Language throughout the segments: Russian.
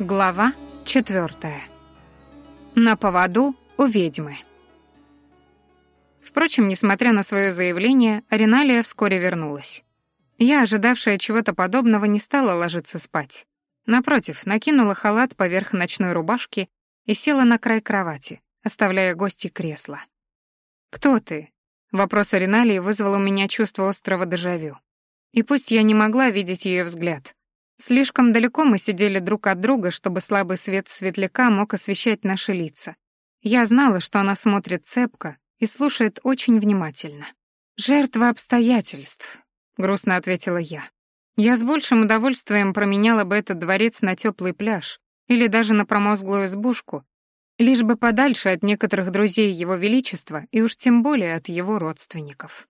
Глава четвертая. На поводу у ведьмы. Впрочем, несмотря на свое заявление, Ариналия вскоре вернулась. Я, ожидавшая чего-то подобного, не стала ложиться спать. Напротив, накинула халат поверх ночной рубашки и села на край кровати, оставляя гости кресла. «Кто ты?» Вопрос Ариналии вызвал у меня чувство острого дежавю. И пусть я не могла видеть ее взгляд, Слишком далеко мы сидели друг от друга, чтобы слабый свет светляка мог освещать наши лица. Я знала, что она смотрит цепко и слушает очень внимательно. «Жертва обстоятельств», — грустно ответила я. Я с большим удовольствием променяла бы этот дворец на теплый пляж или даже на промозглую избушку, лишь бы подальше от некоторых друзей Его Величества и уж тем более от его родственников.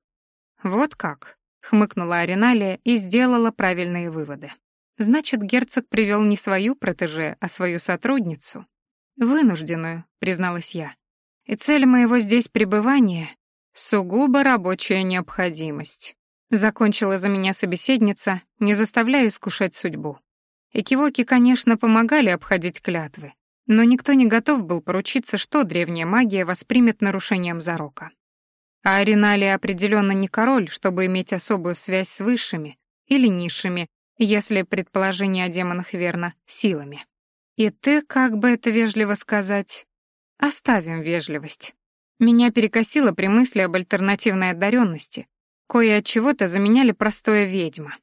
«Вот как», — хмыкнула Ариналия и сделала правильные выводы. Значит, герцог привел не свою протеже, а свою сотрудницу. Вынужденную, призналась я. И цель моего здесь пребывания — сугубо рабочая необходимость. Закончила за меня собеседница, не заставляя искушать судьбу. Экивоки, конечно, помогали обходить клятвы, но никто не готов был поручиться, что древняя магия воспримет нарушением зарока. А Аринали определенно не король, чтобы иметь особую связь с высшими или низшими, если предположение о демонах верно, силами. И ты, как бы это вежливо сказать, оставим вежливость. Меня перекосило при мысли об альтернативной одаренности, кое от чего-то заменяли простое ведьма.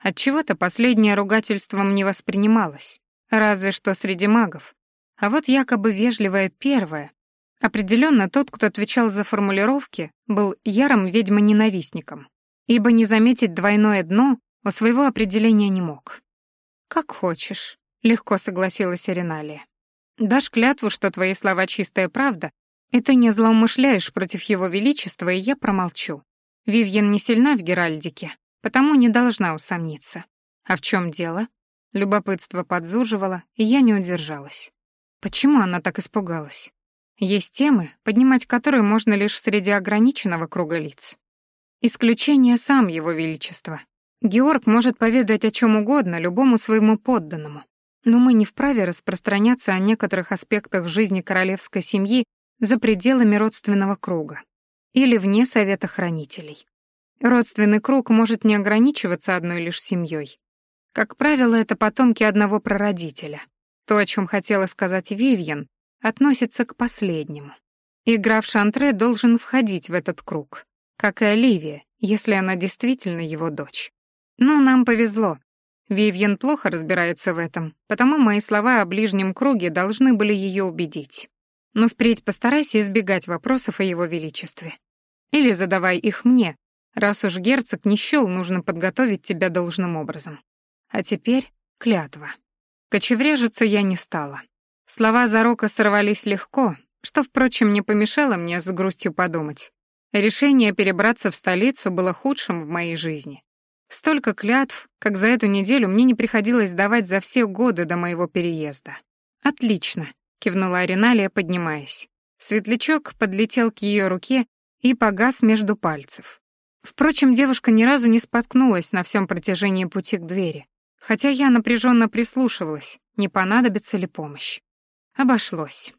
От чего-то последнее ругательством не воспринималось, разве что среди магов. А вот якобы вежливое первое. Определенно тот, кто отвечал за формулировки, был ярым ведьмоненавистником, ибо не заметить двойное дно у своего определения не мог. «Как хочешь», — легко согласилась Реналия. «Дашь клятву, что твои слова чистая правда, и ты не злоумышляешь против его величества, и я промолчу. Вивьен не сильна в Геральдике, потому не должна усомниться. А в чем дело?» Любопытство подзуживало, и я не удержалась. Почему она так испугалась? Есть темы, поднимать которые можно лишь среди ограниченного круга лиц. Исключение сам его величество, Георг может поведать о чем угодно любому своему подданному, но мы не вправе распространяться о некоторых аспектах жизни королевской семьи за пределами родственного круга или вне совета хранителей. Родственный круг может не ограничиваться одной лишь семьей. Как правило, это потомки одного прародителя. То, о чем хотела сказать Вивьен, относится к последнему. Игра в шантре должен входить в этот круг, как и Оливия, если она действительно его дочь. Но нам повезло. Вивьен плохо разбирается в этом, потому мои слова о ближнем круге должны были ее убедить. Но впредь постарайся избегать вопросов о его величестве. Или задавай их мне, раз уж герцог не счёл нужно подготовить тебя должным образом. А теперь клятва. Кочевряжиться я не стала. Слова Зарока сорвались легко, что, впрочем, не помешало мне с грустью подумать. Решение перебраться в столицу было худшим в моей жизни. Столько клятв, как за эту неделю мне не приходилось давать за все годы до моего переезда. «Отлично», — кивнула Ариналия, поднимаясь. Светлячок подлетел к ее руке и погас между пальцев. Впрочем, девушка ни разу не споткнулась на всем протяжении пути к двери, хотя я напряженно прислушивалась, не понадобится ли помощь. Обошлось.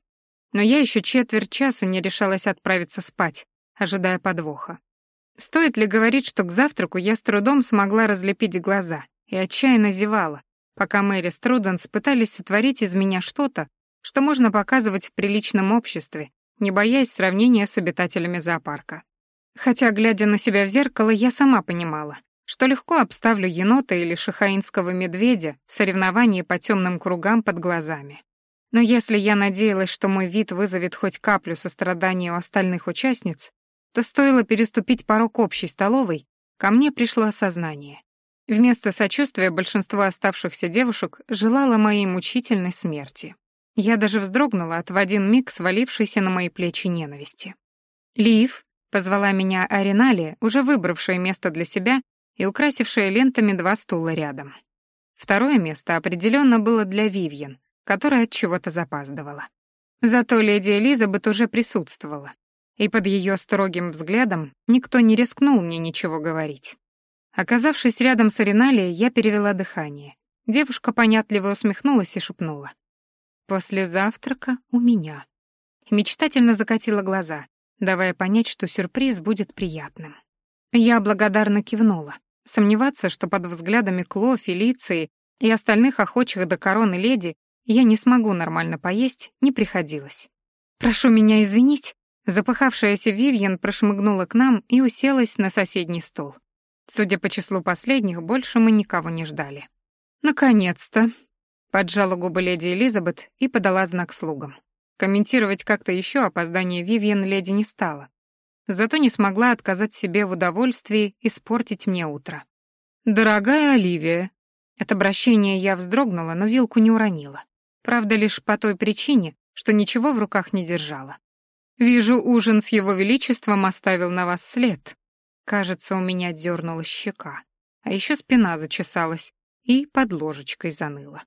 Но я еще четверть часа не решалась отправиться спать, ожидая подвоха. Стоит ли говорить, что к завтраку я с трудом смогла разлепить глаза и отчаянно зевала, пока Мэри с Труденс пытались сотворить из меня что-то, что можно показывать в приличном обществе, не боясь сравнения с обитателями зоопарка. Хотя, глядя на себя в зеркало, я сама понимала, что легко обставлю енота или шахаинского медведя в соревновании по темным кругам под глазами. Но если я надеялась, что мой вид вызовет хоть каплю сострадания у остальных участниц, то стоило переступить порог общей столовой, ко мне пришло осознание. Вместо сочувствия большинство оставшихся девушек желало моей мучительной смерти. Я даже вздрогнула от в один миг свалившейся на мои плечи ненависти. «Лив», — позвала меня Ариналия, уже выбравшая место для себя и украсившая лентами два стула рядом. Второе место определенно было для Вивьен, которая от чего-то запаздывала. Зато леди Элизабет уже присутствовала, и под ее строгим взглядом никто не рискнул мне ничего говорить. Оказавшись рядом с Ариналией, я перевела дыхание девушка понятливо усмехнулась и шепнула. «После завтрака у меня». Мечтательно закатила глаза, давая понять, что сюрприз будет приятным. Я благодарно кивнула. Сомневаться, что под взглядами Кло, Фелиции и остальных охочих до короны леди я не смогу нормально поесть, не приходилось. «Прошу меня извинить», запыхавшаяся Вивьен прошмыгнула к нам и уселась на соседний стол. Судя по числу последних, больше мы никого не ждали. «Наконец-то!» — поджала губы леди Элизабет и подала знак слугам. Комментировать как-то еще опоздание Вивьен леди не стала. Зато не смогла отказать себе в удовольствии испортить мне утро. «Дорогая Оливия!» От обращения я вздрогнула, но вилку не уронила. Правда, лишь по той причине, что ничего в руках не держала. «Вижу, ужин с его величеством оставил на вас след». Кажется, у меня дернула щека, а еще спина зачесалась и под ложечкой заныла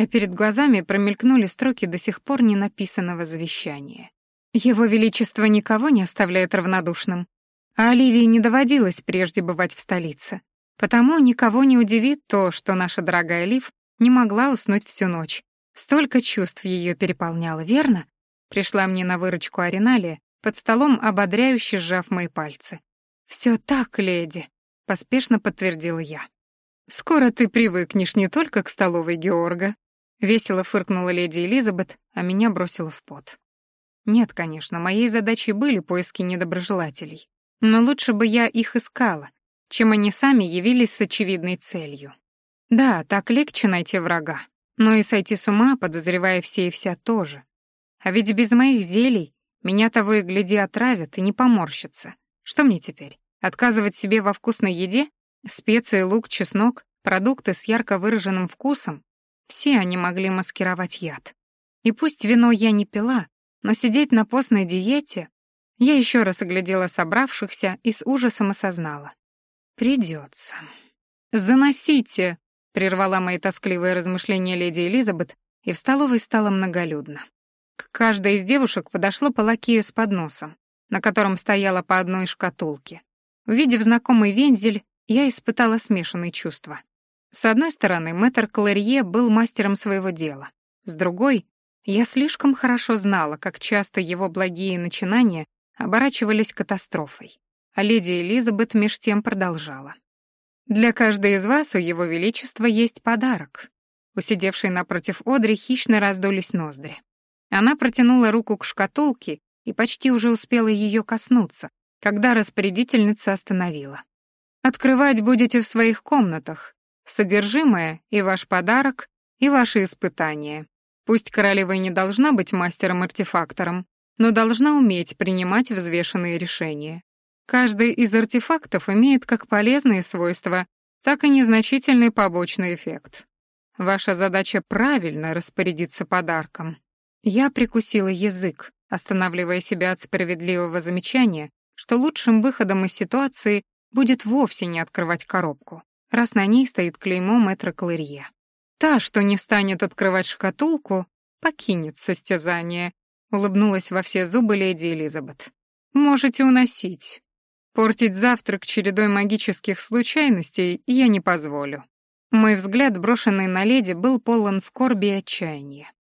а перед глазами промелькнули строки до сих пор не написанного завещания. Его Величество никого не оставляет равнодушным, а Оливии не доводилось прежде бывать в столице. Потому никого не удивит то, что наша дорогая Лив не могла уснуть всю ночь. Столько чувств ее переполняло, верно? Пришла мне на выручку Ариналия, под столом ободряюще сжав мои пальцы. «Все так, леди», — поспешно подтвердила я. «Скоро ты привыкнешь не только к столовой Георга, Весело фыркнула леди Элизабет, а меня бросила в пот. Нет, конечно, моей задачей были поиски недоброжелателей. Но лучше бы я их искала, чем они сами явились с очевидной целью. Да, так легче найти врага, но и сойти с ума, подозревая все и вся тоже. А ведь без моих зелий меня того и гляди отравят и не поморщатся. Что мне теперь? Отказывать себе во вкусной еде? Специи, лук, чеснок, продукты с ярко выраженным вкусом? Все они могли маскировать яд. И пусть вино я не пила, но сидеть на постной диете... Я еще раз оглядела собравшихся и с ужасом осознала. Придется. «Заносите!» — прервала мои тоскливые размышления леди Элизабет, и в столовой стало многолюдно. К каждой из девушек подошло по лакею с подносом, на котором стояла по одной шкатулке. Увидев знакомый вензель, я испытала смешанные чувства. С одной стороны, мэтр Клэрье был мастером своего дела. С другой, я слишком хорошо знала, как часто его благие начинания оборачивались катастрофой. А леди Элизабет меж тем продолжала. «Для каждой из вас у его величества есть подарок». У сидевшей напротив Одри хищно раздулись ноздри. Она протянула руку к шкатулке и почти уже успела ее коснуться, когда распорядительница остановила. «Открывать будете в своих комнатах, Содержимое и ваш подарок, и ваши испытания. Пусть королева и не должна быть мастером-артефактором, но должна уметь принимать взвешенные решения. Каждый из артефактов имеет как полезные свойства, так и незначительный побочный эффект. Ваша задача правильно распорядиться подарком. Я прикусила язык, останавливая себя от справедливого замечания, что лучшим выходом из ситуации будет вовсе не открывать коробку раз на ней стоит клеймо мэтра Клэрье. Та, что не станет открывать шкатулку, покинет состязание, улыбнулась во все зубы леди Элизабет. Можете уносить. Портить завтрак чередой магических случайностей я не позволю. Мой взгляд, брошенный на леди, был полон скорби и отчаяния.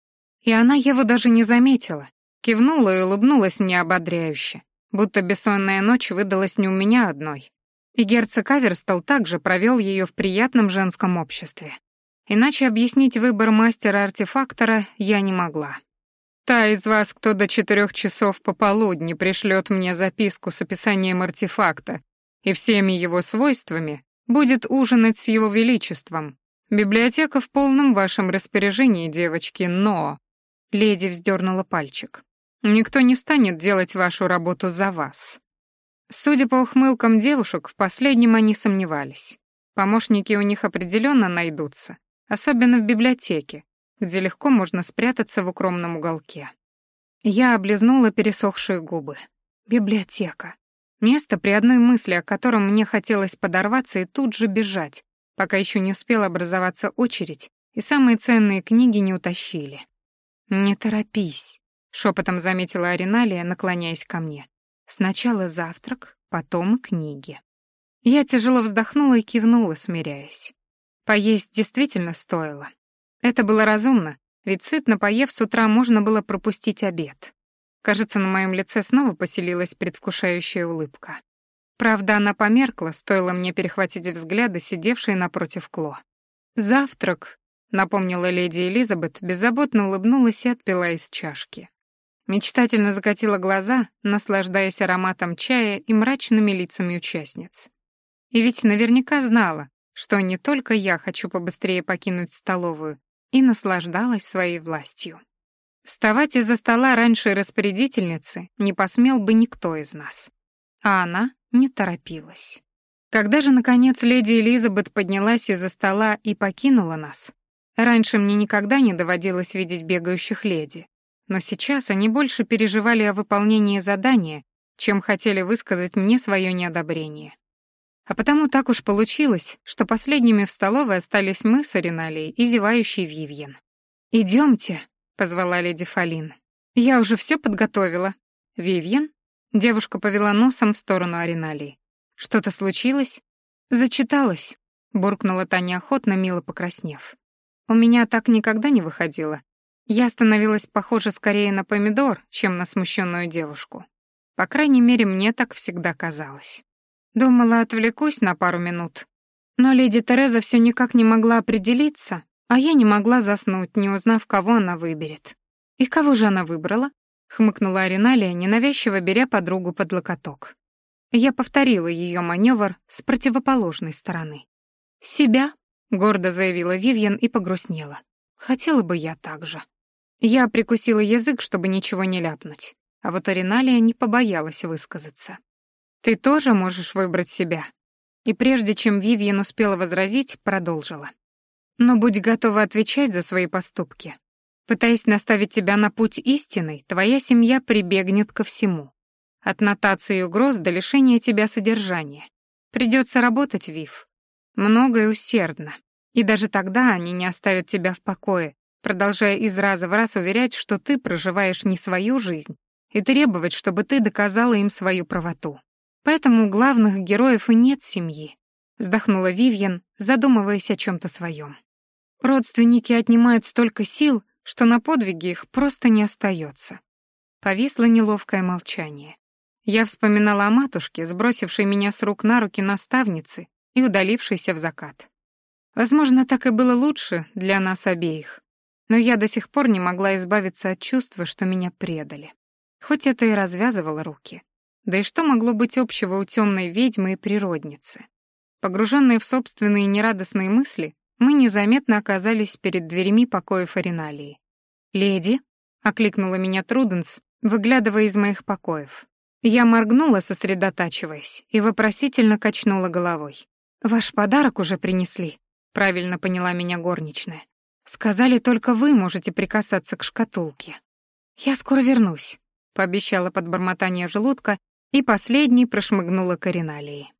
И она его даже не заметила, кивнула и улыбнулась мне ободряюще, будто бессонная ночь выдалась не у меня одной, и герцог Аверстал также провел ее в приятном женском обществе. Иначе объяснить выбор мастера-артефактора я не могла. Та из вас, кто до четырех часов пополудни пришлет мне записку с описанием артефакта и всеми его свойствами, будет ужинать с его величеством. Библиотека в полном вашем распоряжении, девочки, но...» Леди вздернула пальчик. «Никто не станет делать вашу работу за вас. Судя по ухмылкам девушек, в последнем они сомневались. Помощники у них определенно найдутся, особенно в библиотеке, где легко можно спрятаться в укромном уголке. Я облизнула пересохшие губы. Библиотека. Место, при одной мысли о котором мне хотелось подорваться и тут же бежать, пока еще не успела образоваться очередь, и самые ценные книги не утащили. «Не торопись», — шепотом заметила Ариналия, наклоняясь ко мне. Сначала завтрак, потом книги. Я тяжело вздохнула и кивнула, смиряясь. Поесть действительно стоило. Это было разумно, ведь сытно поев с утра можно было пропустить обед. Кажется, на моем лице снова поселилась предвкушающая улыбка. Правда, она померкла, стоило мне перехватить взгляды, сидевшие напротив Кло. «Завтрак», — напомнила леди Элизабет, беззаботно улыбнулась и отпила из чашки. Мечтательно закатила глаза, наслаждаясь ароматом чая и мрачными лицами участниц. И ведь наверняка знала, что не только я хочу побыстрее покинуть столовую, и наслаждалась своей властью. Вставать из-за стола раньше распорядительницы не посмел бы никто из нас. А она не торопилась. Когда же, наконец, леди Элизабет поднялась из-за стола и покинула нас? Раньше мне никогда не доводилось видеть бегающих леди, но сейчас они больше переживали о выполнении задания, чем хотели высказать мне свое неодобрение. А потому так уж получилось, что последними в столовой остались мы с Ариналией и зевающий Вивьен. «Идемте», — позвала леди Фалин. «Я уже все подготовила». «Вивьен?» Девушка повела носом в сторону Ариналии. «Что-то случилось?» «Зачиталась», — буркнула Таня охотно, мило покраснев. «У меня так никогда не выходило. Я становилась похожа скорее на помидор, чем на смущенную девушку. По крайней мере, мне так всегда казалось. Думала, отвлекусь на пару минут. Но леди Тереза все никак не могла определиться, а я не могла заснуть, не узнав, кого она выберет. И кого же она выбрала? хмыкнула Ариналия, ненавязчиво беря подругу под локоток. Я повторила ее маневр с противоположной стороны. «Себя», — гордо заявила Вивьен и погрустнела. «Хотела бы я так же». Я прикусила язык, чтобы ничего не ляпнуть, а вот Ариналия не побоялась высказаться. «Ты тоже можешь выбрать себя». И прежде чем Вивьен успела возразить, продолжила. «Но будь готова отвечать за свои поступки. Пытаясь наставить тебя на путь истинный, твоя семья прибегнет ко всему. От нотации угроз до лишения тебя содержания. Придется работать, Вив. Много и усердно. И даже тогда они не оставят тебя в покое, продолжая из раза в раз уверять, что ты проживаешь не свою жизнь, и требовать, чтобы ты доказала им свою правоту. Поэтому у главных героев и нет семьи, вздохнула Вивьен, задумываясь о чем то своем. Родственники отнимают столько сил, что на подвиги их просто не остается. Повисло неловкое молчание. Я вспоминала о матушке, сбросившей меня с рук на руки наставницы и удалившейся в закат. Возможно, так и было лучше для нас обеих. Но я до сих пор не могла избавиться от чувства, что меня предали. Хоть это и развязывало руки. Да и что могло быть общего у темной ведьмы и природницы? Погруженные в собственные нерадостные мысли, мы незаметно оказались перед дверями покоя Фариналии. «Леди», — окликнула меня Труденс, выглядывая из моих покоев. Я моргнула, сосредотачиваясь, и вопросительно качнула головой. «Ваш подарок уже принесли», — правильно поняла меня горничная. «Сказали, только вы можете прикасаться к шкатулке». «Я скоро вернусь», — пообещала под бормотание желудка, и последней прошмыгнула к Ариналии.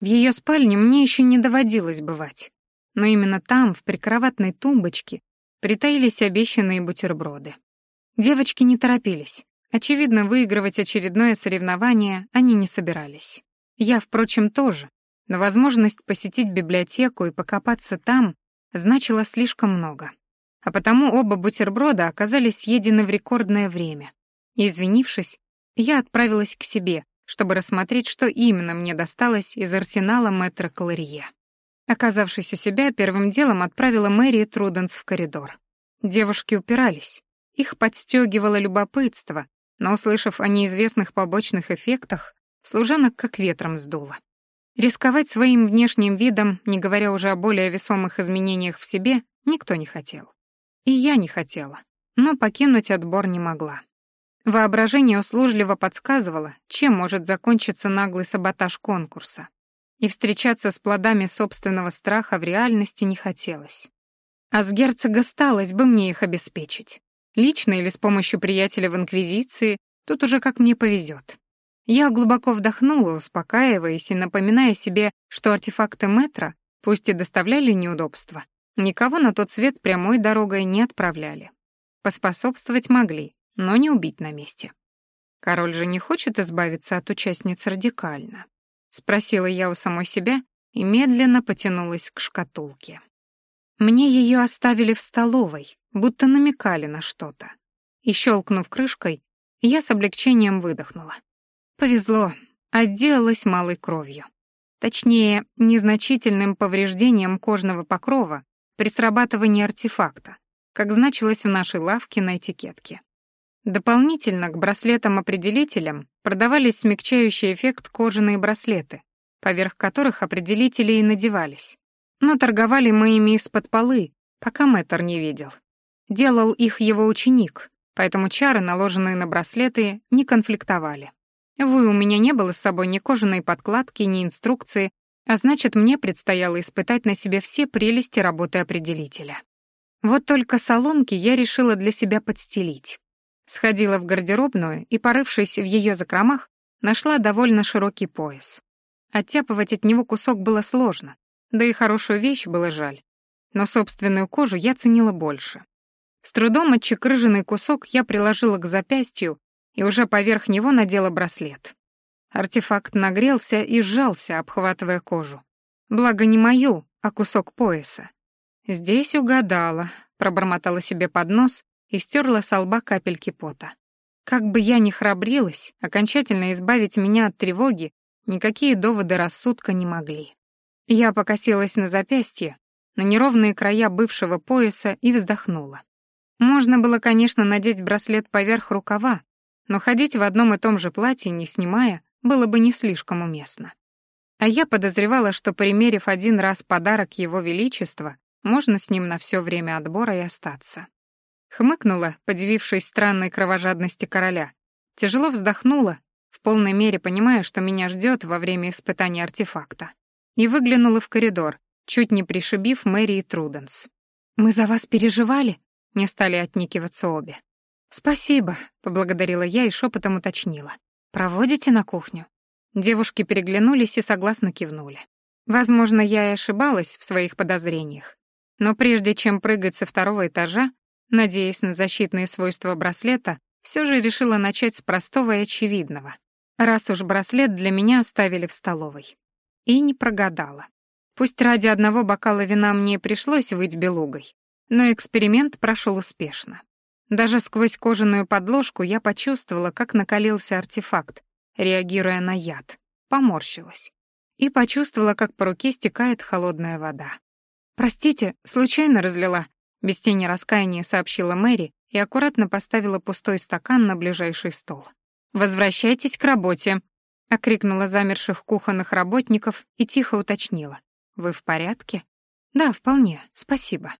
В ее спальне мне еще не доводилось бывать но именно там, в прикроватной тумбочке, притаились обещанные бутерброды. Девочки не торопились. Очевидно, выигрывать очередное соревнование они не собирались. Я, впрочем, тоже, но возможность посетить библиотеку и покопаться там значила слишком много. А потому оба бутерброда оказались съедены в рекордное время. Извинившись, я отправилась к себе, чтобы рассмотреть, что именно мне досталось из арсенала мэтра Каларье. Оказавшись у себя, первым делом отправила Мэри Труденс в коридор. Девушки упирались. Их подстегивало любопытство, но, услышав о неизвестных побочных эффектах, служанок как ветром сдуло. Рисковать своим внешним видом, не говоря уже о более весомых изменениях в себе, никто не хотел. И я не хотела, но покинуть отбор не могла. Воображение услужливо подсказывало, чем может закончиться наглый саботаж конкурса и встречаться с плодами собственного страха в реальности не хотелось. А с герцога сталось бы мне их обеспечить. Лично или с помощью приятеля в Инквизиции, тут уже как мне повезет. Я глубоко вдохнула, успокаиваясь и напоминая себе, что артефакты метра, пусть и доставляли неудобства, никого на тот свет прямой дорогой не отправляли. Поспособствовать могли, но не убить на месте. Король же не хочет избавиться от участниц радикально. Спросила я у самой себя и медленно потянулась к шкатулке. Мне ее оставили в столовой, будто намекали на что-то. И щелкнув крышкой, я с облегчением выдохнула. Повезло, отделалась малой кровью. Точнее, незначительным повреждением кожного покрова при срабатывании артефакта, как значилось в нашей лавке на этикетке. Дополнительно к браслетам-определителям продавались смягчающий эффект кожаные браслеты, поверх которых определители и надевались. Но торговали мы ими из-под полы, пока мэтр не видел. Делал их его ученик, поэтому чары, наложенные на браслеты, не конфликтовали. Вы, у меня не было с собой ни кожаной подкладки, ни инструкции, а значит, мне предстояло испытать на себе все прелести работы определителя. Вот только соломки я решила для себя подстелить. Сходила в гардеробную и, порывшись в ее закромах, нашла довольно широкий пояс. Оттяпывать от него кусок было сложно, да и хорошую вещь было жаль. Но собственную кожу я ценила больше. С трудом отчекрыженный кусок я приложила к запястью и уже поверх него надела браслет. Артефакт нагрелся и сжался, обхватывая кожу. Благо не мою, а кусок пояса. «Здесь угадала», — пробормотала себе под нос и стерла с лба капельки пота. Как бы я ни храбрилась, окончательно избавить меня от тревоги никакие доводы рассудка не могли. Я покосилась на запястье, на неровные края бывшего пояса и вздохнула. Можно было, конечно, надеть браслет поверх рукава, но ходить в одном и том же платье, не снимая, было бы не слишком уместно. А я подозревала, что, примерив один раз подарок Его Величества, можно с ним на все время отбора и остаться. Хмыкнула, подивившись странной кровожадности короля. Тяжело вздохнула, в полной мере понимая, что меня ждет во время испытания артефакта. И выглянула в коридор, чуть не пришибив Мэри и Труденс. «Мы за вас переживали?» — не стали отникиваться обе. «Спасибо», — поблагодарила я и шепотом уточнила. «Проводите на кухню?» Девушки переглянулись и согласно кивнули. Возможно, я и ошибалась в своих подозрениях. Но прежде чем прыгать со второго этажа, Надеясь на защитные свойства браслета, все же решила начать с простого и очевидного. Раз уж браслет для меня оставили в столовой. И не прогадала. Пусть ради одного бокала вина мне пришлось выть белугой, но эксперимент прошел успешно. Даже сквозь кожаную подложку я почувствовала, как накалился артефакт, реагируя на яд. Поморщилась. И почувствовала, как по руке стекает холодная вода. «Простите, случайно разлила», без тени раскаяния сообщила Мэри и аккуратно поставила пустой стакан на ближайший стол. «Возвращайтесь к работе», — окрикнула замерших кухонных работников и тихо уточнила. «Вы в порядке?» «Да, вполне, спасибо».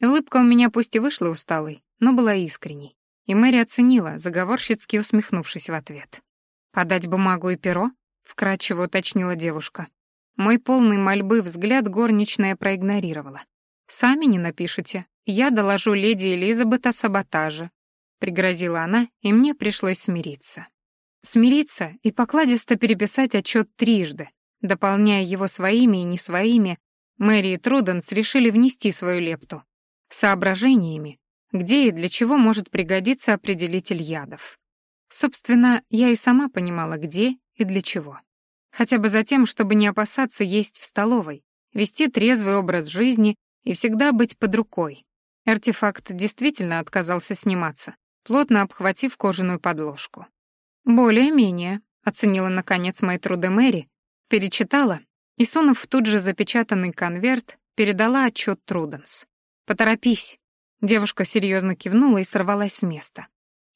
Улыбка у меня пусть и вышла усталой, но была искренней, и Мэри оценила, заговорщицки усмехнувшись в ответ. «Подать бумагу и перо?» — вкратчиво уточнила девушка. Мой полный мольбы взгляд горничная проигнорировала. «Сами не напишете. Я доложу леди Элизабет о саботаже», — пригрозила она, и мне пришлось смириться. Смириться и покладисто переписать отчет трижды, дополняя его своими и не своими, Мэри и Труденс решили внести свою лепту. Соображениями, где и для чего может пригодиться определитель ядов. Собственно, я и сама понимала, где и для чего. Хотя бы за тем, чтобы не опасаться есть в столовой, вести трезвый образ жизни и всегда быть под рукой. Артефакт действительно отказался сниматься, плотно обхватив кожаную подложку. «Более-менее», — оценила наконец мои труды Мэри, перечитала и, сунув в тут же запечатанный конверт, передала отчет Труденс. «Поторопись». Девушка серьезно кивнула и сорвалась с места.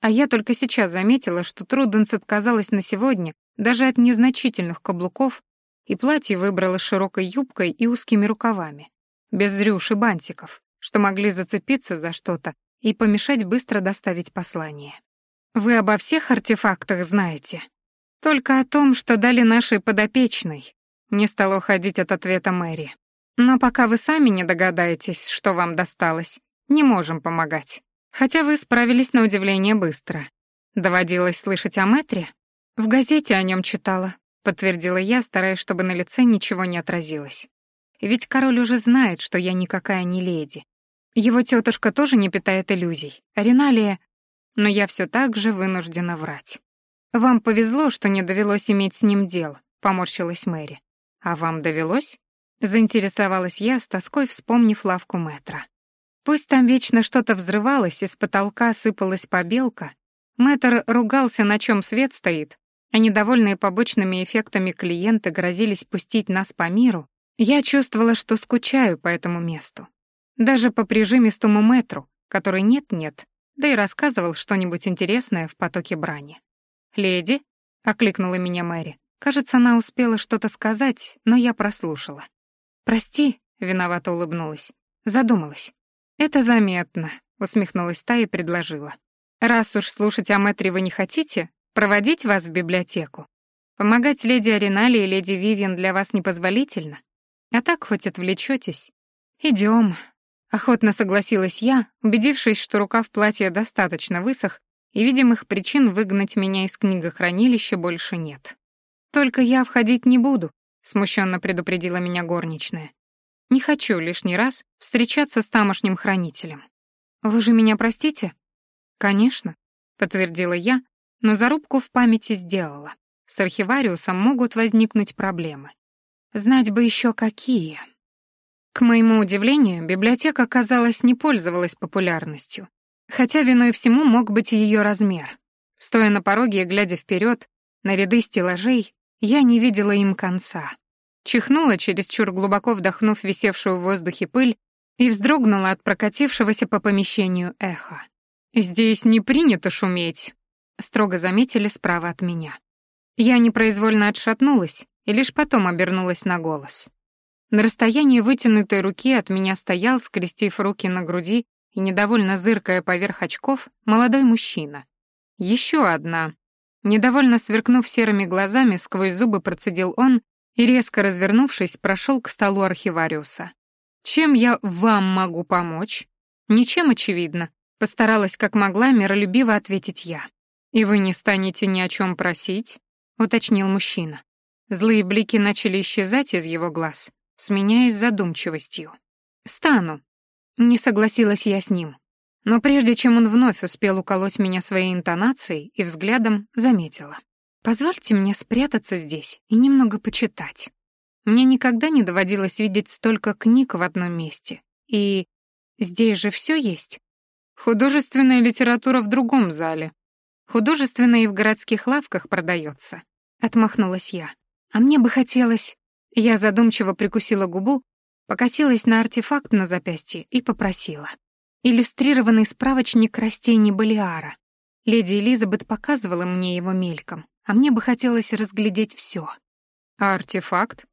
А я только сейчас заметила, что Труденс отказалась на сегодня даже от незначительных каблуков и платье выбрала широкой юбкой и узкими рукавами, без рюш и бантиков, что могли зацепиться за что-то и помешать быстро доставить послание. Вы обо всех артефактах знаете. Только о том, что дали нашей подопечной. Не стало уходить от ответа Мэри. Но пока вы сами не догадаетесь, что вам досталось, не можем помогать. Хотя вы справились на удивление быстро. Доводилось слышать о Мэтре? В газете о нем читала, подтвердила я, стараясь, чтобы на лице ничего не отразилось. Ведь король уже знает, что я никакая не леди. Его тетушка тоже не питает иллюзий. Риналия... Но я все так же вынуждена врать. «Вам повезло, что не довелось иметь с ним дел», — поморщилась Мэри. «А вам довелось?» Заинтересовалась я, с тоской вспомнив лавку метра. Пусть там вечно что-то взрывалось, из потолка сыпалась побелка, мэтр ругался, на чем свет стоит, а недовольные побочными эффектами клиенты грозились пустить нас по миру, я чувствовала, что скучаю по этому месту. Даже по прижимистому метру, который нет-нет, да и рассказывал что-нибудь интересное в потоке брани. «Леди?» — окликнула меня Мэри. Кажется, она успела что-то сказать, но я прослушала. «Прости», — виновато улыбнулась. Задумалась. «Это заметно», — усмехнулась та и предложила. «Раз уж слушать о Мэтре вы не хотите, проводить вас в библиотеку. Помогать леди Аринали и леди Вивиан для вас непозволительно. А так хоть отвлечетесь. Идем. Охотно согласилась я, убедившись, что рукав платья достаточно высох, и видимых причин выгнать меня из книгохранилища больше нет. «Только я входить не буду», — смущенно предупредила меня горничная. «Не хочу лишний раз встречаться с тамошним хранителем». «Вы же меня простите?» «Конечно», — подтвердила я, но зарубку в памяти сделала. С архивариусом могут возникнуть проблемы. Знать бы еще какие. К моему удивлению, библиотека, казалось, не пользовалась популярностью, хотя виной всему мог быть ее размер. Стоя на пороге и глядя вперед на ряды стеллажей, я не видела им конца. Чихнула, чересчур глубоко вдохнув висевшую в воздухе пыль, и вздрогнула от прокатившегося по помещению эха. «Здесь не принято шуметь», — строго заметили справа от меня. Я непроизвольно отшатнулась и лишь потом обернулась на голос. На расстоянии вытянутой руки от меня стоял, скрестив руки на груди и недовольно зыркая поверх очков, молодой мужчина. Еще одна. Недовольно сверкнув серыми глазами, сквозь зубы процедил он и, резко развернувшись, прошел к столу архивариуса. «Чем я вам могу помочь?» «Ничем, очевидно», — постаралась как могла миролюбиво ответить я. «И вы не станете ни о чем просить?» — уточнил мужчина. Злые блики начали исчезать из его глаз сменяясь задумчивостью. «Стану», — не согласилась я с ним. Но прежде чем он вновь успел уколоть меня своей интонацией и взглядом, заметила. «Позвольте мне спрятаться здесь и немного почитать. Мне никогда не доводилось видеть столько книг в одном месте. И здесь же все есть. Художественная литература в другом зале. Художественная и в городских лавках продается. Отмахнулась я. А мне бы хотелось... Я задумчиво прикусила губу, покосилась на артефакт на запястье и попросила. Иллюстрированный справочник растений Балиара. Леди Элизабет показывала мне его мельком, а мне бы хотелось разглядеть все. А артефакт?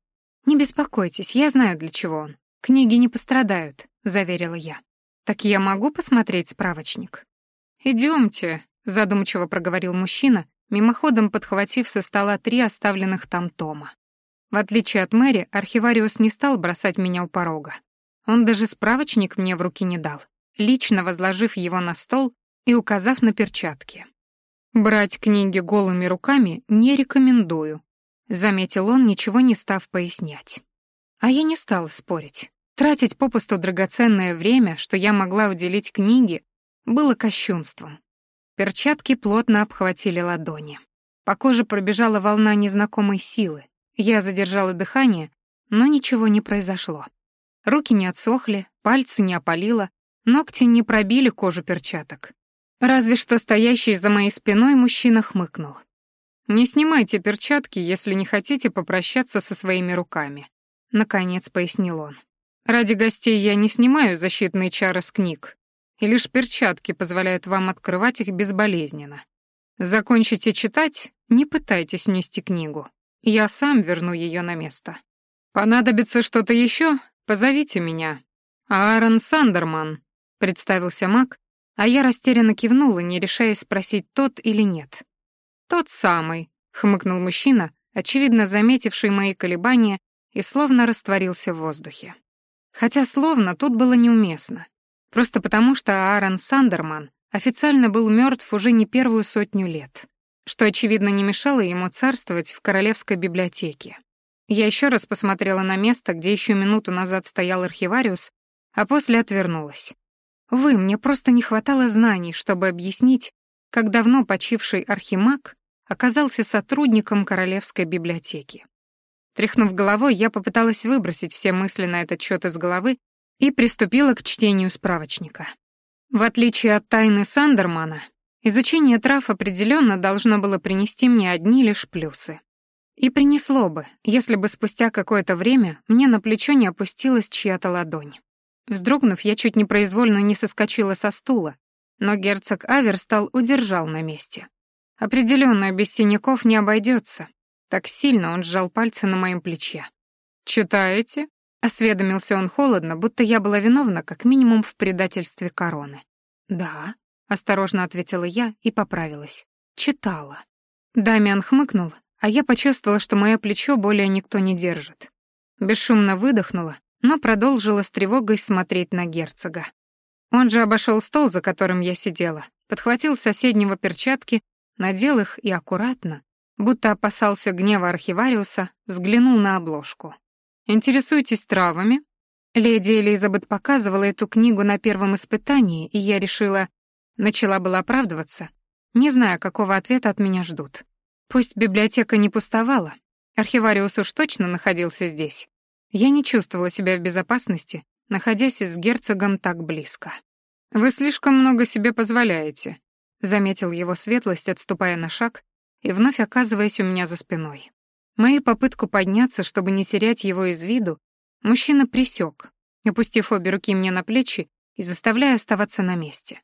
Не беспокойтесь, я знаю, для чего он. Книги не пострадают, заверила я. Так я могу посмотреть справочник? Идемте, задумчиво проговорил мужчина, мимоходом подхватив со стола три оставленных там тома. В отличие от Мэри, архивариус не стал бросать меня у порога. Он даже справочник мне в руки не дал, лично возложив его на стол и указав на перчатки. «Брать книги голыми руками не рекомендую», — заметил он, ничего не став пояснять. А я не стала спорить. Тратить попусту драгоценное время, что я могла уделить книге, было кощунством. Перчатки плотно обхватили ладони. По коже пробежала волна незнакомой силы, я задержала дыхание, но ничего не произошло. Руки не отсохли, пальцы не опалило, ногти не пробили кожу перчаток. Разве что стоящий за моей спиной мужчина хмыкнул. «Не снимайте перчатки, если не хотите попрощаться со своими руками», — наконец пояснил он. «Ради гостей я не снимаю защитные чары с книг, и лишь перчатки позволяют вам открывать их безболезненно. Закончите читать, не пытайтесь нести книгу. Я сам верну ее на место. Понадобится что-то еще? Позовите меня. Аарон Сандерман, представился Мак, а я растерянно кивнула, не решаясь спросить, тот или нет. Тот самый, хмыкнул мужчина, очевидно заметивший мои колебания и словно растворился в воздухе. Хотя словно тут было неуместно. Просто потому, что Аарон Сандерман официально был мертв уже не первую сотню лет что, очевидно, не мешало ему царствовать в королевской библиотеке. Я еще раз посмотрела на место, где еще минуту назад стоял архивариус, а после отвернулась. Вы, мне просто не хватало знаний, чтобы объяснить, как давно почивший архимаг оказался сотрудником королевской библиотеки. Тряхнув головой, я попыталась выбросить все мысли на этот счет из головы и приступила к чтению справочника. В отличие от тайны Сандермана, изучение трав определенно должно было принести мне одни лишь плюсы. И принесло бы, если бы спустя какое-то время мне на плечо не опустилась чья-то ладонь. Вздрогнув, я чуть непроизвольно не соскочила со стула, но герцог Аверстал удержал на месте. Определенно без синяков не обойдется. Так сильно он сжал пальцы на моем плече. «Читаете?» — осведомился он холодно, будто я была виновна как минимум в предательстве короны. «Да», — осторожно ответила я и поправилась. «Читала». Дамиан хмыкнул, а я почувствовала, что мое плечо более никто не держит. Бесшумно выдохнула, но продолжила с тревогой смотреть на герцога. Он же обошел стол, за которым я сидела, подхватил соседнего перчатки, надел их и аккуратно, будто опасался гнева архивариуса, взглянул на обложку. «Интересуетесь травами?» Леди Элизабет показывала эту книгу на первом испытании, и я решила... Начала была оправдываться, не зная, какого ответа от меня ждут. Пусть библиотека не пустовала, архивариус уж точно находился здесь. Я не чувствовала себя в безопасности, находясь с герцогом так близко. «Вы слишком много себе позволяете», — заметил его светлость, отступая на шаг и вновь оказываясь у меня за спиной. Мою попытку подняться, чтобы не терять его из виду, мужчина присек, опустив обе руки мне на плечи и заставляя оставаться на месте.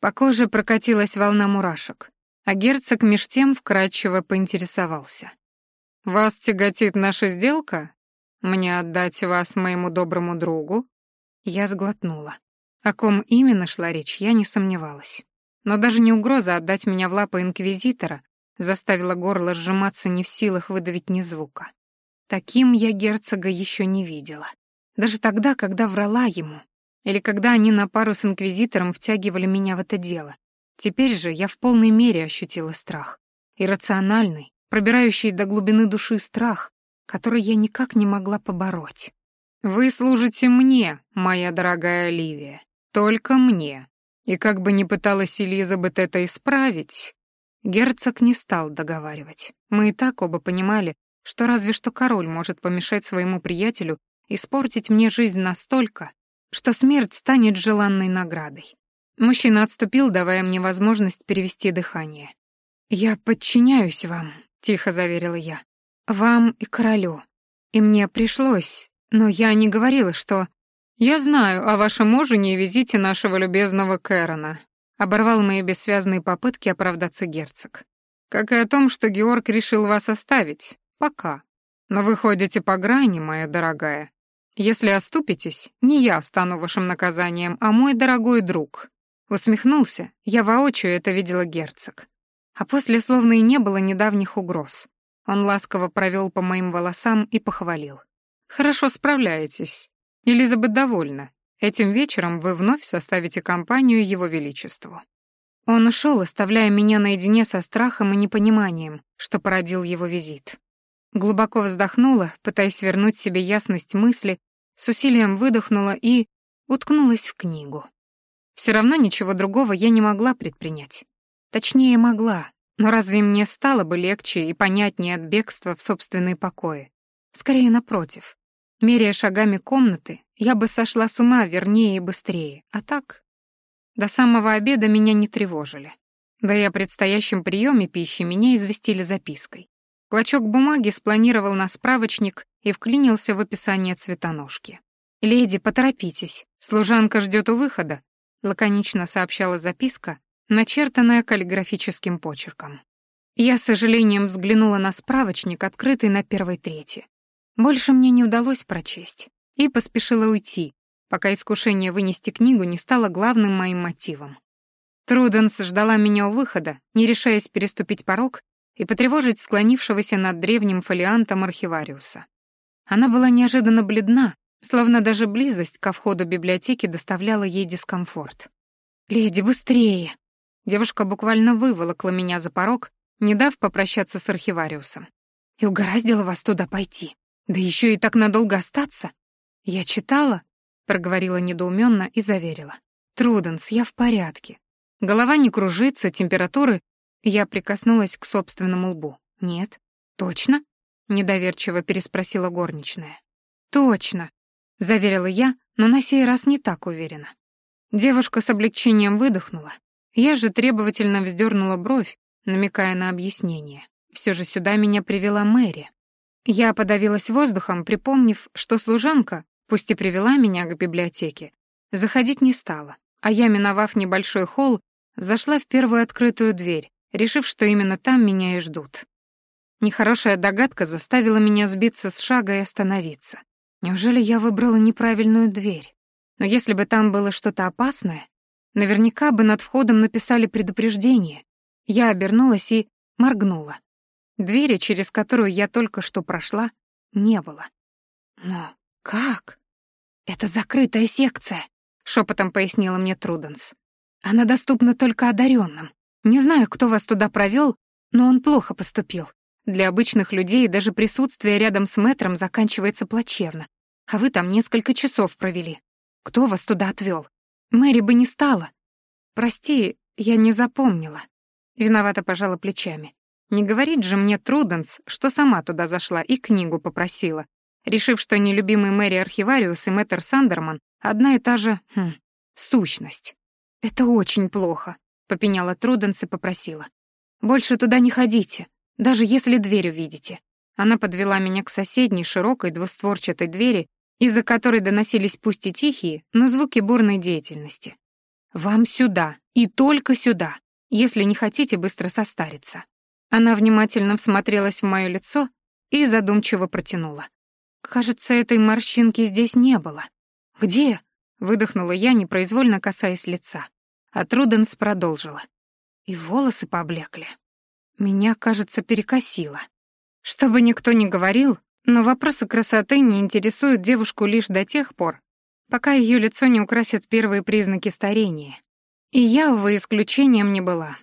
По коже прокатилась волна мурашек, а герцог меж тем вкрадчиво поинтересовался. «Вас тяготит наша сделка? Мне отдать вас моему доброму другу?» Я сглотнула. О ком именно шла речь, я не сомневалась. Но даже не угроза отдать меня в лапы инквизитора заставила горло сжиматься не в силах выдавить ни звука. Таким я герцога еще не видела. Даже тогда, когда врала ему, или когда они на пару с инквизитором втягивали меня в это дело. Теперь же я в полной мере ощутила страх. Иррациональный, пробирающий до глубины души страх, который я никак не могла побороть. Вы служите мне, моя дорогая Оливия, только мне. И как бы ни пыталась Элизабет это исправить, герцог не стал договаривать. Мы и так оба понимали, что разве что король может помешать своему приятелю испортить мне жизнь настолько, что смерть станет желанной наградой. Мужчина отступил, давая мне возможность перевести дыхание. «Я подчиняюсь вам», — тихо заверила я. «Вам и королю. И мне пришлось, но я не говорила, что... Я знаю о вашем ужине и визите нашего любезного Кэрона. Оборвал мои бессвязные попытки оправдаться герцог. Как и о том, что Георг решил вас оставить. Пока. Но вы ходите по грани, моя дорогая. Если оступитесь, не я стану вашим наказанием, а мой дорогой друг. Усмехнулся, я воочию это видела герцог. А после словно и не было недавних угроз. Он ласково провел по моим волосам и похвалил. Хорошо справляетесь. Элизабет довольна. Этим вечером вы вновь составите компанию Его Величеству». Он ушел, оставляя меня наедине со страхом и непониманием, что породил его визит. Глубоко вздохнула, пытаясь вернуть себе ясность мысли, с усилием выдохнула и уткнулась в книгу. Все равно ничего другого я не могла предпринять. Точнее, могла, но разве мне стало бы легче и понятнее от бегства в собственные покои? Скорее, напротив. Меряя шагами комнаты, я бы сошла с ума вернее и быстрее. А так? До самого обеда меня не тревожили. Да и о предстоящем приеме пищи меня известили запиской. Клочок бумаги спланировал на справочник и вклинился в описание цветоножки. «Леди, поторопитесь, служанка ждет у выхода», — лаконично сообщала записка, начертанная каллиграфическим почерком. Я с сожалением взглянула на справочник, открытый на первой трети. Больше мне не удалось прочесть, и поспешила уйти, пока искушение вынести книгу не стало главным моим мотивом. Труденс ждала меня у выхода, не решаясь переступить порог и потревожить склонившегося над древним фолиантом архивариуса. Она была неожиданно бледна, словно даже близость ко входу библиотеки доставляла ей дискомфорт. «Леди, быстрее!» Девушка буквально выволокла меня за порог, не дав попрощаться с архивариусом. «И угораздило вас туда пойти. Да еще и так надолго остаться? Я читала, проговорила недоуменно и заверила. Труденс, я в порядке. Голова не кружится, температуры... Я прикоснулась к собственному лбу. Нет. Точно? недоверчиво переспросила горничная. Точно, заверила я, но на сей раз не так уверенно. Девушка с облегчением выдохнула. Я же требовательно вздернула бровь, намекая на объяснение. Все же сюда меня привела Мэри. Я подавилась воздухом, припомнив, что служанка, пусть и привела меня к библиотеке, заходить не стала, а я, миновав небольшой холл, зашла в первую открытую дверь, решив, что именно там меня и ждут. Нехорошая догадка заставила меня сбиться с шага и остановиться. Неужели я выбрала неправильную дверь? Но если бы там было что-то опасное, наверняка бы над входом написали предупреждение. Я обернулась и моргнула. Двери, через которую я только что прошла, не было. Но как? Это закрытая секция, шепотом пояснила мне Труденс. Она доступна только одаренным. Не знаю, кто вас туда провел, но он плохо поступил. Для обычных людей даже присутствие рядом с мэтром заканчивается плачевно. А вы там несколько часов провели. Кто вас туда отвел? Мэри бы не стала. Прости, я не запомнила. Виновато пожала плечами. Не говорит же мне Труденс, что сама туда зашла и книгу попросила, решив, что нелюбимый Мэри Архивариус и мэтр Сандерман одна и та же, хм, сущность. «Это очень плохо», — попеняла Труденс и попросила. «Больше туда не ходите, даже если дверь увидите». Она подвела меня к соседней широкой двустворчатой двери, из-за которой доносились пусть и тихие, но звуки бурной деятельности. «Вам сюда, и только сюда, если не хотите быстро состариться». Она внимательно всмотрелась в моё лицо и задумчиво протянула. «Кажется, этой морщинки здесь не было». «Где?» — выдохнула я, непроизвольно касаясь лица. А Труденс продолжила. И волосы поблекли. Меня, кажется, перекосило. Чтобы никто не говорил, но вопросы красоты не интересуют девушку лишь до тех пор, пока её лицо не украсят первые признаки старения. И я, увы, исключением не была.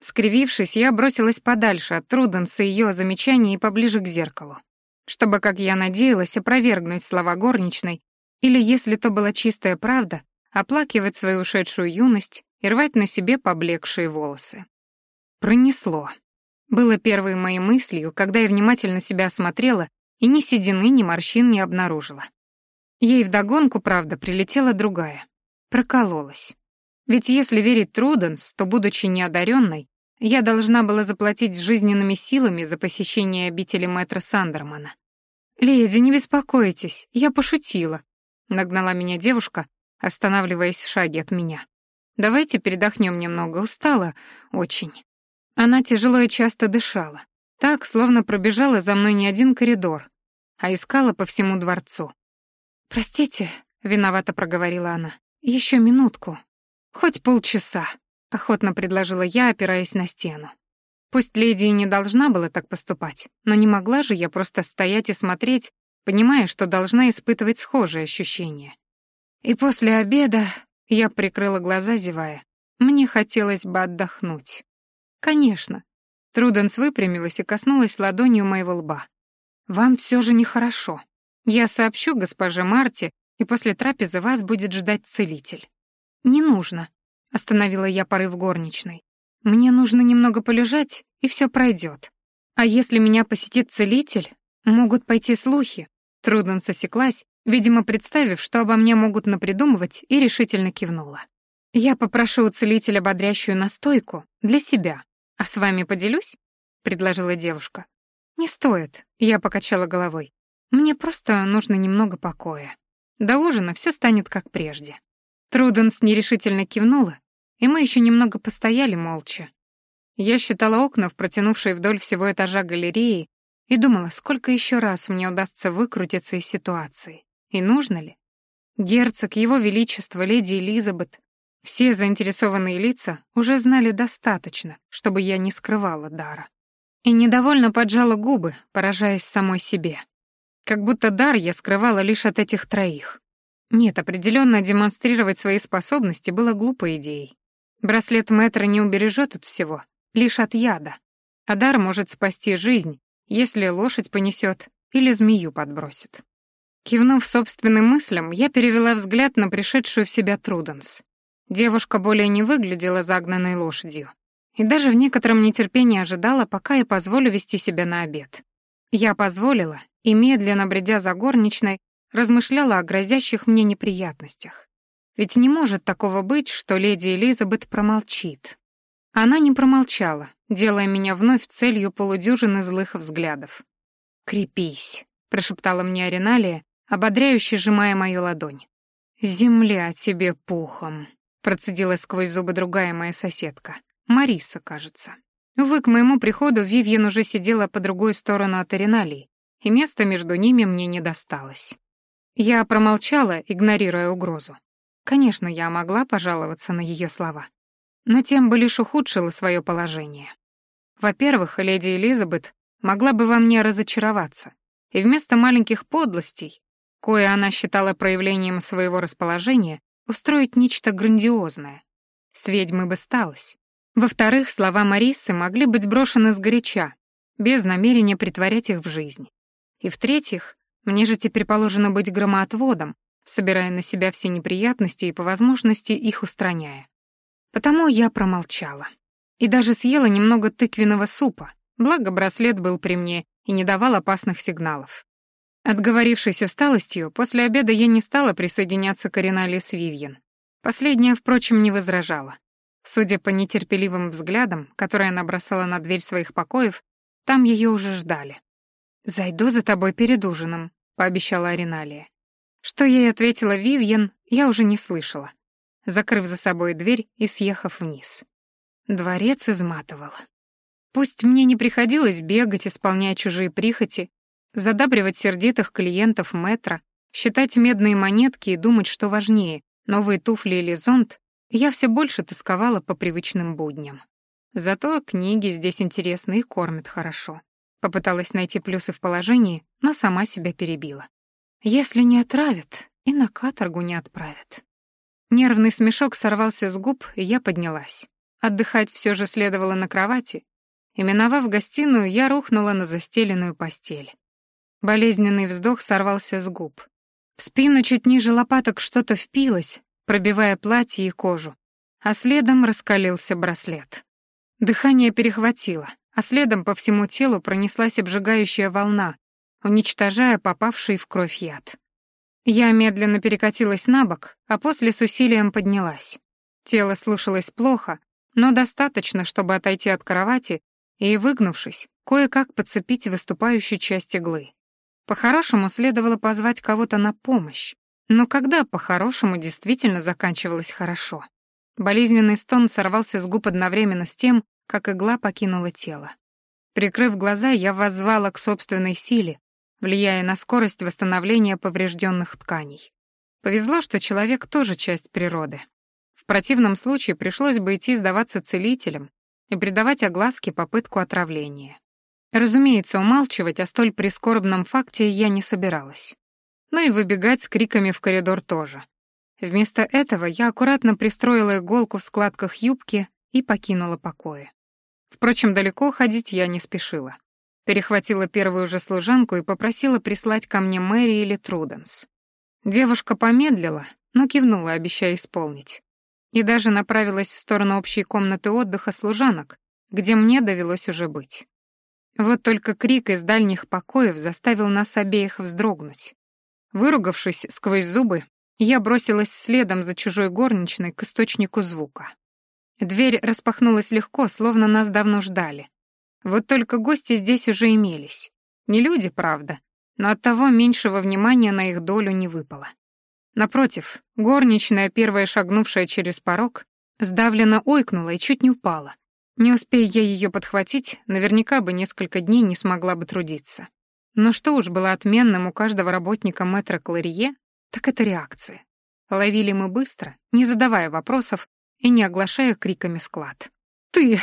Скривившись, я бросилась подальше от Труденса и её замечаний и поближе к зеркалу, чтобы, как я надеялась, опровергнуть слова горничной, или, если то была чистая правда, оплакивать свою ушедшую юность и рвать на себе поблекшие волосы. Пронесло. Было первой моей мыслью, когда я внимательно себя осмотрела и ни седины, ни морщин не обнаружила. Ей вдогонку, правда, прилетела другая. Прокололась. Ведь если верить Труденс, то, будучи неодаренной, я должна была заплатить жизненными силами за посещение обители мэтра Сандермана. «Леди, не беспокойтесь, я пошутила», — нагнала меня девушка, останавливаясь в шаге от меня. «Давайте передохнем немного, устала очень». Она тяжело и часто дышала, так, словно пробежала за мной не один коридор, а искала по всему дворцу. «Простите», — виновато проговорила она, — «еще минутку, хоть полчаса». — охотно предложила я, опираясь на стену. Пусть леди и не должна была так поступать, но не могла же я просто стоять и смотреть, понимая, что должна испытывать схожие ощущения. И после обеда я прикрыла глаза, зевая. Мне хотелось бы отдохнуть. Конечно. Труденс выпрямилась и коснулась ладонью моего лба. «Вам все же нехорошо. Я сообщу госпоже Марте, и после трапезы вас будет ждать целитель». «Не нужно», Остановила я порыв горничной. Мне нужно немного полежать, и все пройдет. А если меня посетит целитель, могут пойти слухи. Трудно сосеклась, видимо, представив, что обо мне могут напридумывать, и решительно кивнула. Я попрошу у целителя бодрящую настойку для себя. А с вами поделюсь? предложила девушка. Не стоит, я покачала головой. Мне просто нужно немного покоя. До ужина все станет как прежде. Труденс нерешительно кивнула, и мы еще немного постояли молча. Я считала окна в протянувшей вдоль всего этажа галереи и думала, сколько еще раз мне удастся выкрутиться из ситуации. И нужно ли? Герцог, его величество, леди Элизабет, все заинтересованные лица уже знали достаточно, чтобы я не скрывала дара. И недовольно поджала губы, поражаясь самой себе. Как будто дар я скрывала лишь от этих троих. Нет, определенно демонстрировать свои способности было глупой идеей. Браслет Мэтра не убережет от всего, лишь от яда. А дар может спасти жизнь, если лошадь понесет или змею подбросит. Кивнув собственным мыслям, я перевела взгляд на пришедшую в себя Труденс. Девушка более не выглядела загнанной лошадью. И даже в некотором нетерпении ожидала, пока я позволю вести себя на обед. Я позволила и, медленно бредя за горничной, размышляла о грозящих мне неприятностях. Ведь не может такого быть, что леди Элизабет промолчит. Она не промолчала, делая меня вновь целью полудюжины злых взглядов. «Крепись», — прошептала мне Ариналия, ободряюще сжимая мою ладонь. «Земля тебе пухом», — процедила сквозь зубы другая моя соседка. Мариса, кажется. Увы, к моему приходу Вивьен уже сидела по другую сторону от Ариналии, и места между ними мне не досталось. Я промолчала, игнорируя угрозу. Конечно, я могла пожаловаться на ее слова, но тем бы лишь ухудшила свое положение. Во-первых, леди Элизабет могла бы во мне разочароваться, и вместо маленьких подлостей, кое она считала проявлением своего расположения, устроить нечто грандиозное. С ведьмы бы сталось. Во-вторых, слова Марисы могли быть брошены сгоряча, без намерения притворять их в жизнь. И в-третьих, мне же теперь положено быть громоотводом, собирая на себя все неприятности и по возможности их устраняя. Потому я промолчала. И даже съела немного тыквенного супа, благо браслет был при мне и не давал опасных сигналов. Отговорившись усталостью, после обеда я не стала присоединяться к Аринале с Вивьен. Последняя, впрочем, не возражала. Судя по нетерпеливым взглядам, которые она бросала на дверь своих покоев, там ее уже ждали. «Зайду за тобой перед ужином», — пообещала Ариналия. Что ей ответила Вивьен, я уже не слышала, закрыв за собой дверь и съехав вниз. Дворец изматывал. Пусть мне не приходилось бегать, исполняя чужие прихоти, задабривать сердитых клиентов метро, считать медные монетки и думать, что важнее, новые туфли или зонт, я все больше тосковала по привычным будням. Зато книги здесь интересны и кормят хорошо. Попыталась найти плюсы в положении, но сама себя перебила. Если не отравят, и на каторгу не отправят. Нервный смешок сорвался с губ, и я поднялась. Отдыхать все же следовало на кровати, и, миновав гостиную, я рухнула на застеленную постель. Болезненный вздох сорвался с губ. В спину чуть ниже лопаток что-то впилось, пробивая платье и кожу, а следом раскалился браслет. Дыхание перехватило, а следом по всему телу пронеслась обжигающая волна, уничтожая попавший в кровь яд. Я медленно перекатилась на бок, а после с усилием поднялась. Тело слушалось плохо, но достаточно, чтобы отойти от кровати и, выгнувшись, кое-как подцепить выступающую часть иглы. По-хорошему следовало позвать кого-то на помощь, но когда по-хорошему действительно заканчивалось хорошо? Болезненный стон сорвался с губ одновременно с тем, как игла покинула тело. Прикрыв глаза, я воззвала к собственной силе, влияя на скорость восстановления поврежденных тканей. Повезло, что человек тоже часть природы. В противном случае пришлось бы идти сдаваться целителям и придавать огласке попытку отравления. Разумеется, умалчивать о столь прискорбном факте я не собиралась но и выбегать с криками в коридор тоже. Вместо этого я аккуратно пристроила иголку в складках юбки и покинула покои. Впрочем, далеко ходить я не спешила. Перехватила первую же служанку и попросила прислать ко мне Мэри или Труденс. Девушка помедлила, но кивнула, обещая исполнить. И даже направилась в сторону общей комнаты отдыха служанок, где мне довелось уже быть. Вот только крик из дальних покоев заставил нас обеих вздрогнуть. Выругавшись сквозь зубы, я бросилась следом за чужой горничной к источнику звука. Дверь распахнулась легко, словно нас давно ждали. Вот только гости здесь уже имелись. Не люди, правда, но оттого меньшего внимания на их долю не выпало. Напротив, горничная, первая шагнувшая через порог, сдавленно ойкнула и чуть не упала. Не успея я ее подхватить, наверняка бы несколько дней не смогла бы трудиться. Но что уж было отменным у каждого работника метро Кларье, так это реакция. Ловили мы быстро, не задавая вопросов и не оглашая криками склад. «Ты!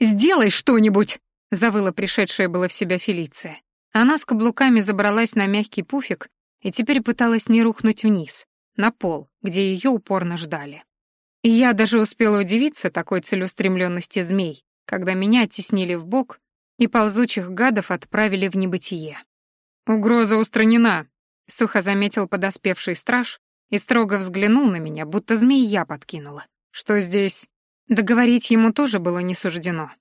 Сделай что-нибудь!» — завыла пришедшая была в себя Фелиция. Она с каблуками забралась на мягкий пуфик и теперь пыталась не рухнуть вниз, на пол, где ее упорно ждали. Я даже успела удивиться такой целеустремленности змей, когда меня оттеснили в бок и ползучих гадов отправили в небытие. «Угроза устранена», — сухо заметил подоспевший страж и строго взглянул на меня, будто змея подкинула. «Что здесь?» Договорить ему тоже было не суждено.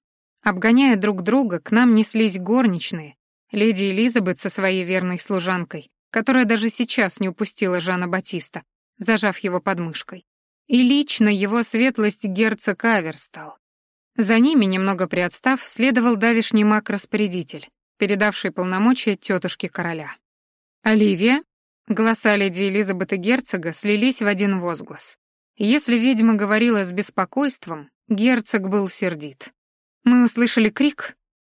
Обгоняя друг друга, к нам неслись горничные, леди Элизабет со своей верной служанкой, которая даже сейчас не упустила Жана Батиста, зажав его подмышкой. И лично его светлость герцог Аверстал. За ними, немного приотстав, следовал давишний маг-распорядитель, передавший полномочия тетушке короля. «Оливия?» Голоса леди Элизабет и герцога слились в один возглас. Если ведьма говорила с беспокойством, герцог был сердит. «Мы услышали крик?»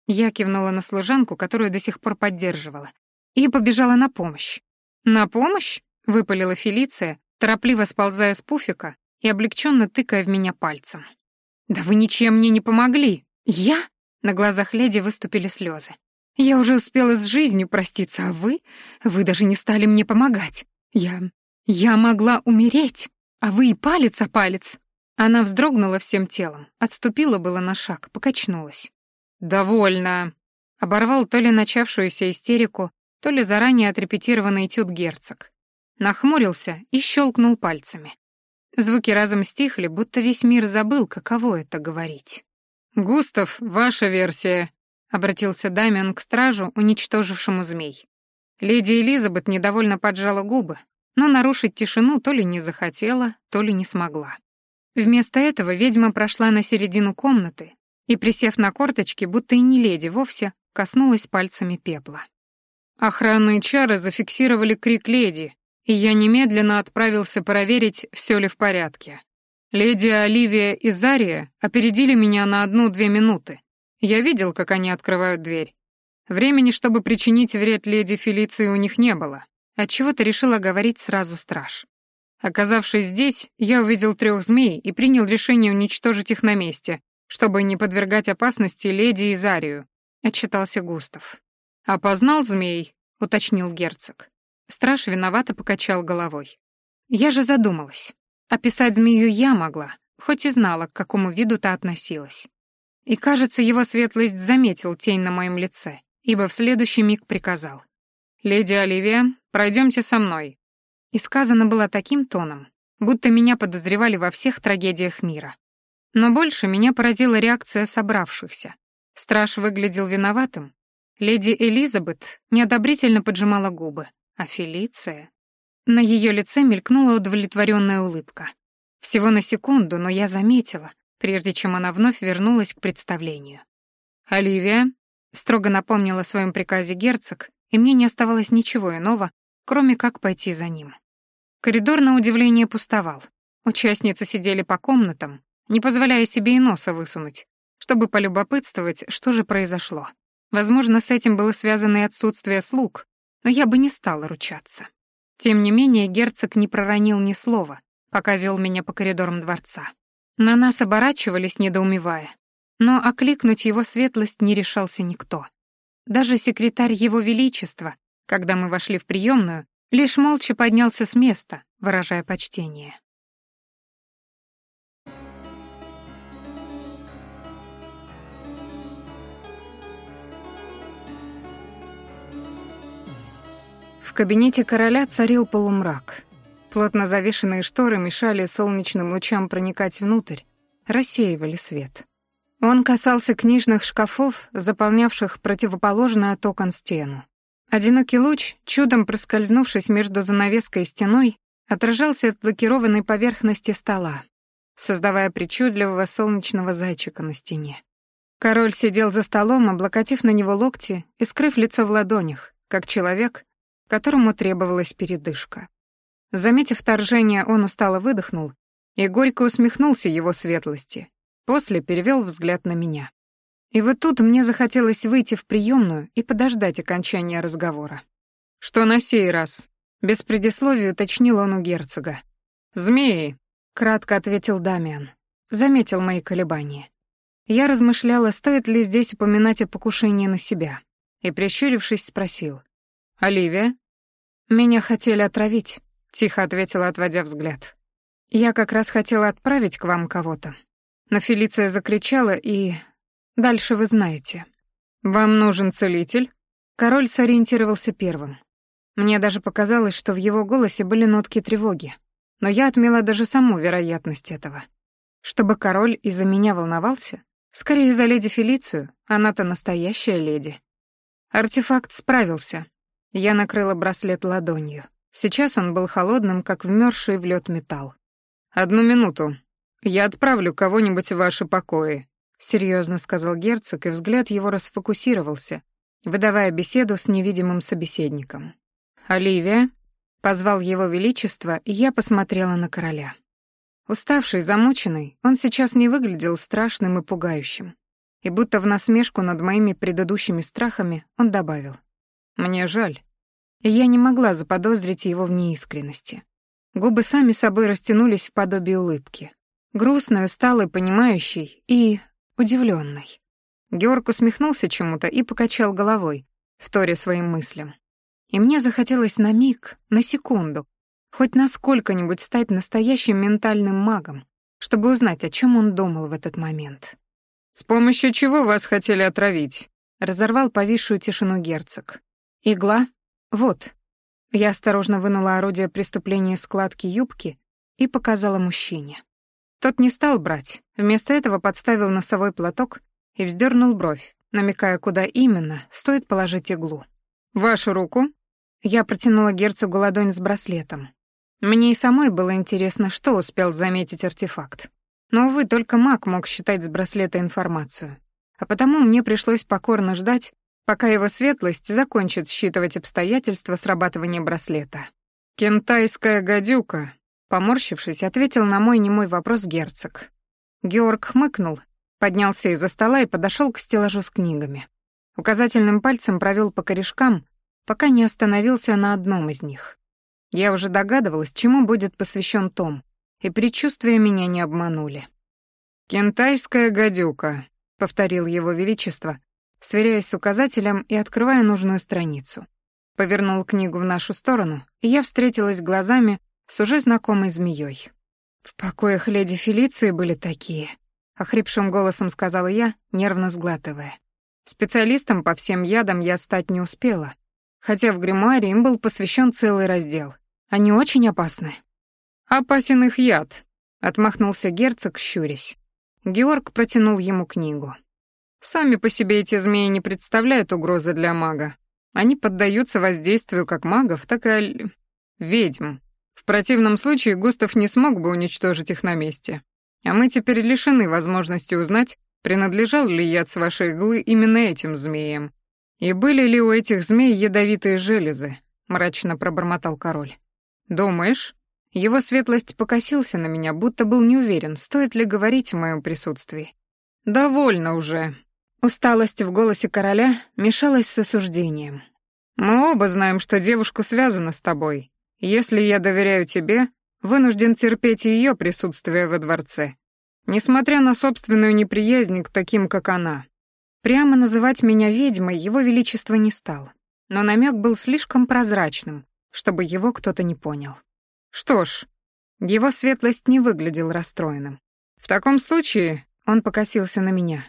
Я кивнула на служанку, которую до сих пор поддерживала, и побежала на помощь. «На помощь?» — выпалила Фелиция, торопливо сползая с пуфика и облегченно тыкая в меня пальцем. «Да вы ничем мне не помогли!» «Я?» — на глазах леди выступили слезы. «Я уже успела с жизнью проститься, а вы? Вы даже не стали мне помогать. Я... я могла умереть, а вы и палец о палец!» Она вздрогнула всем телом, отступила было на шаг, покачнулась. «Довольно!» — оборвал то ли начавшуюся истерику, то ли заранее отрепетированный этюд герцог. Нахмурился и щелкнул пальцами. Звуки разом стихли, будто весь мир забыл, каково это говорить. «Густав, ваша версия», — обратился Дамиан к стражу, уничтожившему змей. Леди Элизабет недовольно поджала губы, но нарушить тишину то ли не захотела, то ли не смогла. Вместо этого ведьма прошла на середину комнаты и, присев на корточки, будто и не леди вовсе, коснулась пальцами пепла. Охранные чары зафиксировали крик леди, и я немедленно отправился проверить, все ли в порядке. Леди Оливия и Зария опередили меня на одну-две минуты. Я видел, как они открывают дверь. Времени, чтобы причинить вред леди Фелиции, у них не было. Отчего-то решила говорить сразу страж. Оказавшись здесь, я увидел трех змей и принял решение уничтожить их на месте, чтобы не подвергать опасности леди и Зарию, отчитался Густав. «Опознал змей?» — уточнил герцог. Страж виновато покачал головой. Я же задумалась. Описать змею я могла, хоть и знала, к какому виду та относилась. И, кажется, его светлость заметил тень на моем лице, ибо в следующий миг приказал. «Леди Оливия, пройдемте со мной». И сказано было таким тоном, будто меня подозревали во всех трагедиях мира. Но больше меня поразила реакция собравшихся. Страж выглядел виноватым. Леди Элизабет неодобрительно поджимала губы, а Фелиция... На ее лице мелькнула удовлетворенная улыбка. Всего на секунду, но я заметила, прежде чем она вновь вернулась к представлению. «Оливия», — строго напомнила о своем приказе герцог, и мне не оставалось ничего иного, кроме как пойти за ним. Коридор, на удивление, пустовал. Участницы сидели по комнатам, не позволяя себе и носа высунуть, чтобы полюбопытствовать, что же произошло. Возможно, с этим было связано и отсутствие слуг, но я бы не стала ручаться. Тем не менее, герцог не проронил ни слова, пока вел меня по коридорам дворца. На нас оборачивались, недоумевая, но окликнуть его светлость не решался никто. Даже секретарь его величества, когда мы вошли в приемную, лишь молча поднялся с места, выражая почтение. Кабинете короля царил полумрак. Плотно завешенные шторы мешали солнечным лучам проникать внутрь, рассеивали свет. Он касался книжных шкафов, заполнявших противоположную от окон стену. Одинокий луч, чудом проскользнувшись между занавеской и стеной, отражался от лакированной поверхности стола, создавая причудливого солнечного зайчика на стене. Король сидел за столом, облокотив на него локти и скрыв лицо в ладонях, как человек, которому требовалась передышка. Заметив вторжение, он устало выдохнул и горько усмехнулся его светлости. После перевел взгляд на меня. И вот тут мне захотелось выйти в приемную и подождать окончания разговора. «Что на сей раз?» Без предисловия уточнил он у герцога. «Змеи», — кратко ответил Дамиан. Заметил мои колебания. Я размышляла, стоит ли здесь упоминать о покушении на себя, и, прищурившись, спросил. «Оливия?» «Меня хотели отравить», — тихо ответила, отводя взгляд. «Я как раз хотела отправить к вам кого-то». Но Фелиция закричала, и... Дальше вы знаете. «Вам нужен целитель?» Король сориентировался первым. Мне даже показалось, что в его голосе были нотки тревоги. Но я отмела даже саму вероятность этого. Чтобы король из-за меня волновался? Скорее, за леди Фелицию, она-то настоящая леди. Артефакт справился. Я накрыла браслет ладонью. Сейчас он был холодным, как вмерзший в лед металл. «Одну минуту. Я отправлю кого-нибудь в ваши покои», — серьезно сказал герцог, и взгляд его расфокусировался, выдавая беседу с невидимым собеседником. «Оливия?» — позвал его величество, и я посмотрела на короля. Уставший, замученный, он сейчас не выглядел страшным и пугающим. И будто в насмешку над моими предыдущими страхами он добавил. «Мне жаль». И я не могла заподозрить его в неискренности. Губы сами собой растянулись в подобие улыбки. Грустной, усталой, понимающей и удивленной. Георг усмехнулся чему-то и покачал головой, вторя своим мыслям. И мне захотелось на миг, на секунду, хоть насколько-нибудь стать настоящим ментальным магом, чтобы узнать, о чем он думал в этот момент. «С помощью чего вас хотели отравить?» — разорвал повисшую тишину герцог. «Игла? Вот». Я осторожно вынула орудие преступления складки юбки и показала мужчине. Тот не стал брать, вместо этого подставил носовой платок и вздернул бровь, намекая, куда именно стоит положить иглу. «Вашу руку?» Я протянула герцогу ладонь с браслетом. Мне и самой было интересно, что успел заметить артефакт. Но, увы, только маг мог считать с браслета информацию. А потому мне пришлось покорно ждать, пока его светлость закончит считывать обстоятельства срабатывания браслета. «Кентайская гадюка», — поморщившись, ответил на мой немой вопрос герцог. Георг хмыкнул, поднялся из-за стола и подошел к стеллажу с книгами. Указательным пальцем провел по корешкам, пока не остановился на одном из них. Я уже догадывалась, чему будет посвящен том, и предчувствия меня не обманули. «Кентайская гадюка», — повторил его величество, сверяясь с указателем и открывая нужную страницу. Повернул книгу в нашу сторону, и я встретилась глазами с уже знакомой змеей. «В покоях леди Фелиции были такие», — охрипшим голосом сказала я, нервно сглатывая. Специалистом по всем ядам я стать не успела, хотя в гримуаре им был посвящен целый раздел. Они очень опасны. «Опасен их яд», — отмахнулся герцог, щурясь. Георг протянул ему книгу. «Сами по себе эти змеи не представляют угрозы для мага. Они поддаются воздействию как магов, так и ведьм. В противном случае Густав не смог бы уничтожить их на месте. А мы теперь лишены возможности узнать, принадлежал ли яд с вашей иглы именно этим змеям, «И были ли у этих змей ядовитые железы?» — мрачно пробормотал король. «Думаешь?» Его светлость покосился на меня, будто был не уверен, стоит ли говорить в моем присутствии. «Довольно уже». Усталость в голосе короля мешалась с осуждением. «Мы оба знаем, что девушка связана с тобой. Если я доверяю тебе, вынужден терпеть ее присутствие во дворце, несмотря на собственную неприязнь к таким, как она. Прямо называть меня ведьмой его величество не стал, но намек был слишком прозрачным, чтобы его кто-то не понял. Что ж, его светлость не выглядел расстроенным. В таком случае он покосился на меня.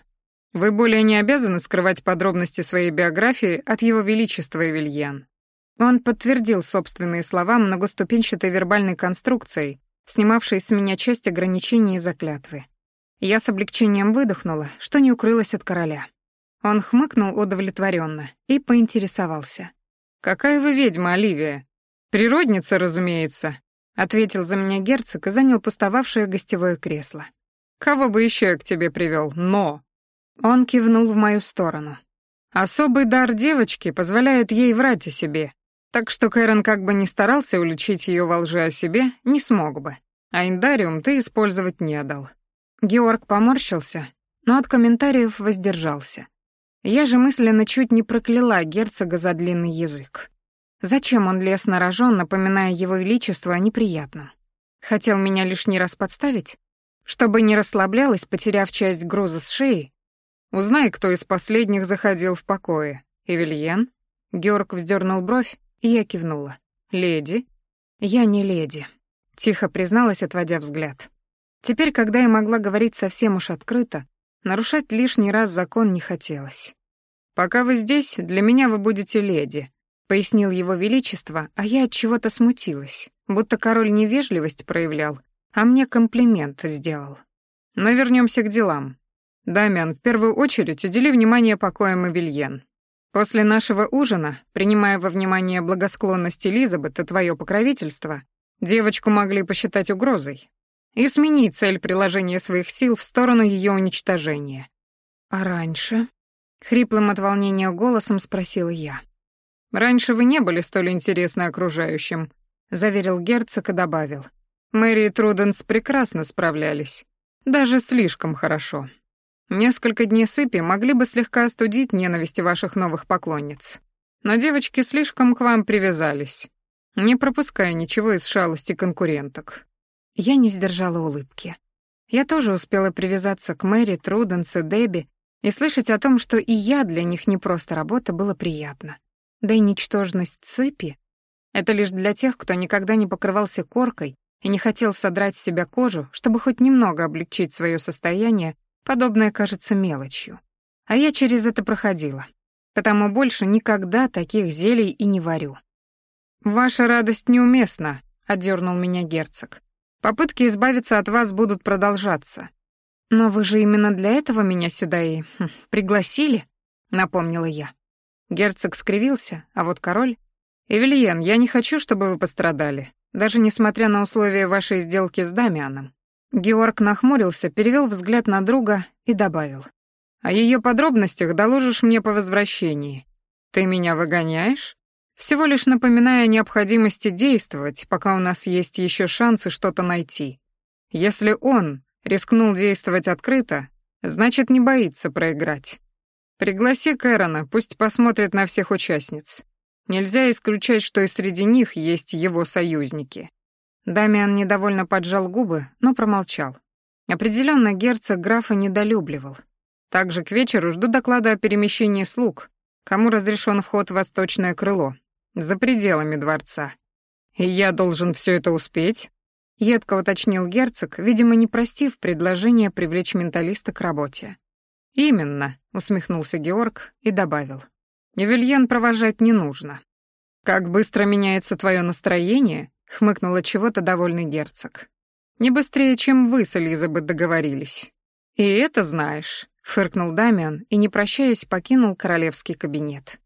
Вы более не обязаны скрывать подробности своей биографии от его величества Эвельян. Он подтвердил собственные слова многоступенчатой вербальной конструкцией, снимавшей с меня часть ограничений и заклятвы. Я с облегчением выдохнула, что не укрылась от короля. Он хмыкнул удовлетворенно и поинтересовался. «Какая вы ведьма, Оливия?» «Природница, разумеется», — ответил за меня герцог и занял пустовавшее гостевое кресло. «Кого бы еще я к тебе привел? Но...» Он кивнул в мою сторону. «Особый дар девочки позволяет ей врать о себе, так что Кэрон как бы не старался уличить ее во лжи о себе, не смог бы. А индариум ты использовать не дал». Георг поморщился, но от комментариев воздержался. Я же мысленно чуть не прокляла герцога за длинный язык. Зачем он лез на рожон, напоминая его величество о неприятном? Хотел меня лишний раз подставить? Чтобы не расслаблялась, потеряв часть груза с шеи? Узнай, кто из последних заходил в покое. Эвельен? Георг вздернул бровь, и я кивнула. Леди? Я не леди. Тихо призналась, отводя взгляд. Теперь, когда я могла говорить совсем уж открыто, нарушать лишний раз закон не хотелось. «Пока вы здесь, для меня вы будете леди», — пояснил его величество, а я от чего-то смутилась, будто король невежливость проявлял, а мне комплимент сделал. Но вернемся к делам. Дамиан, в первую очередь удели внимание покоям Эвельен. После нашего ужина, принимая во внимание благосклонность Элизабет и твое покровительство, девочку могли посчитать угрозой и сменить цель приложения своих сил в сторону ее уничтожения. А раньше? Хриплым от волнения голосом спросила я. «Раньше вы не были столь интересны окружающим», — заверил герцог и добавил. «Мэри и Труденс прекрасно справлялись. Даже слишком хорошо. Несколько дней сыпи могли бы слегка остудить ненависть ваших новых поклонниц. Но девочки слишком к вам привязались, не пропуская ничего из шалости конкуренток». Я не сдержала улыбки. Я тоже успела привязаться к Мэри, Труденс и Дебби, и слышать о том, что и я для них не просто работа, было приятно. Да и ничтожность цепи — это лишь для тех, кто никогда не покрывался коркой и не хотел содрать с себя кожу, чтобы хоть немного облегчить свое состояние, подобное кажется мелочью. А я через это проходила. Потому больше никогда таких зелий и не варю. «Ваша радость неуместна», — отдернул меня герцог. «Попытки избавиться от вас будут продолжаться. «Но вы же именно для этого меня сюда и хм, пригласили?» — напомнила я. Герцог скривился, а вот король... «Эвельен, я не хочу, чтобы вы пострадали, даже несмотря на условия вашей сделки с Дамианом». Георг нахмурился, перевел взгляд на друга и добавил. «О ее подробностях доложишь мне по возвращении. Ты меня выгоняешь? Всего лишь напоминая о необходимости действовать, пока у нас есть еще шансы что-то найти. Если он, Рискнул действовать открыто, значит, не боится проиграть. Пригласи Кэрона, пусть посмотрит на всех участниц. Нельзя исключать, что и среди них есть его союзники. Дамиан недовольно поджал губы, но промолчал. Определенно герцог графа недолюбливал. Также к вечеру жду доклада о перемещении слуг, кому разрешен вход в восточное крыло, за пределами дворца. И я должен все это успеть? Едко уточнил герцог, видимо, не простив предложение привлечь менталиста к работе. «Именно», — усмехнулся Георг и добавил. «Невельен провожать не нужно». «Как быстро меняется твое настроение?» — хмыкнула чего-то довольный герцог. «Не быстрее, чем вы с Элизабет договорились». «И это знаешь», — фыркнул Дамиан и, не прощаясь, покинул королевский кабинет.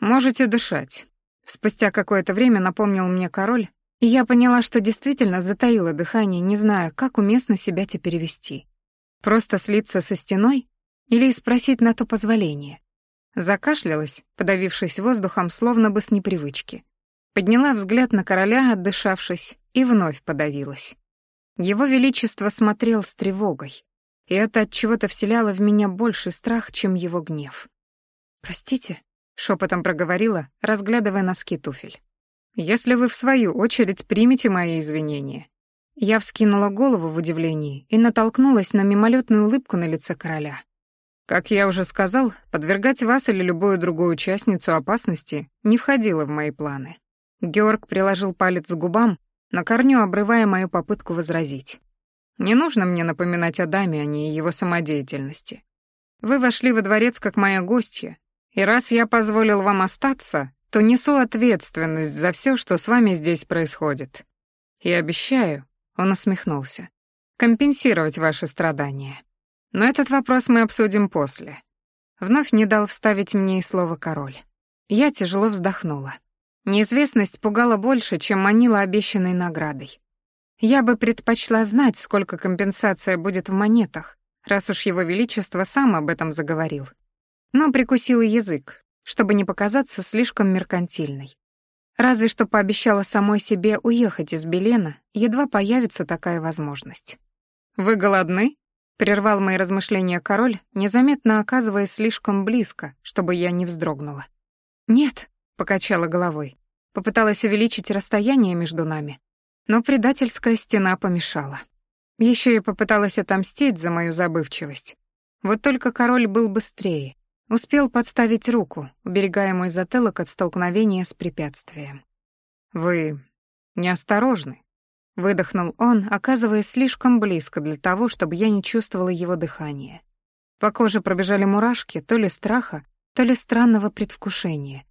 «Можете дышать». Спустя какое-то время напомнил мне король, и я поняла, что действительно затаила дыхание, не зная, как уместно себя теперь вести. Просто слиться со стеной или спросить на то позволение. Закашлялась, подавившись воздухом, словно бы с непривычки. Подняла взгляд на короля, отдышавшись, и вновь подавилась. Его величество смотрел с тревогой, и это от чего-то вселяло в меня больше страх, чем его гнев. «Простите», — шепотом проговорила, разглядывая носки туфель если вы в свою очередь примете мои извинения». Я вскинула голову в удивлении и натолкнулась на мимолетную улыбку на лице короля. Как я уже сказал, подвергать вас или любую другую участницу опасности не входило в мои планы. Георг приложил палец к губам, на корню обрывая мою попытку возразить. Не нужно мне напоминать о Дамиане и его самодеятельности. Вы вошли во дворец как моя гостья, и раз я позволил вам остаться, то несу ответственность за все, что с вами здесь происходит. И обещаю, он усмехнулся, компенсировать ваши страдания. Но этот вопрос мы обсудим после. Вновь не дал вставить мне и слово «король». Я тяжело вздохнула. Неизвестность пугала больше, чем манила обещанной наградой. Я бы предпочла знать, сколько компенсация будет в монетах, раз уж его величество сам об этом заговорил. Но прикусила язык, чтобы не показаться слишком меркантильной. Разве что пообещала самой себе уехать из Белена, едва появится такая возможность. «Вы голодны?» — прервал мои размышления король, незаметно оказываясь слишком близко, чтобы я не вздрогнула. «Нет», — покачала головой, попыталась увеличить расстояние между нами, но предательская стена помешала. Еще и попыталась отомстить за мою забывчивость. Вот только король был быстрее, Успел подставить руку, уберегая мой затылок от столкновения с препятствием. «Вы неосторожны», — выдохнул он, оказываясь слишком близко для того, чтобы я не чувствовала его дыхания. По коже пробежали мурашки то ли страха, то ли странного предвкушения.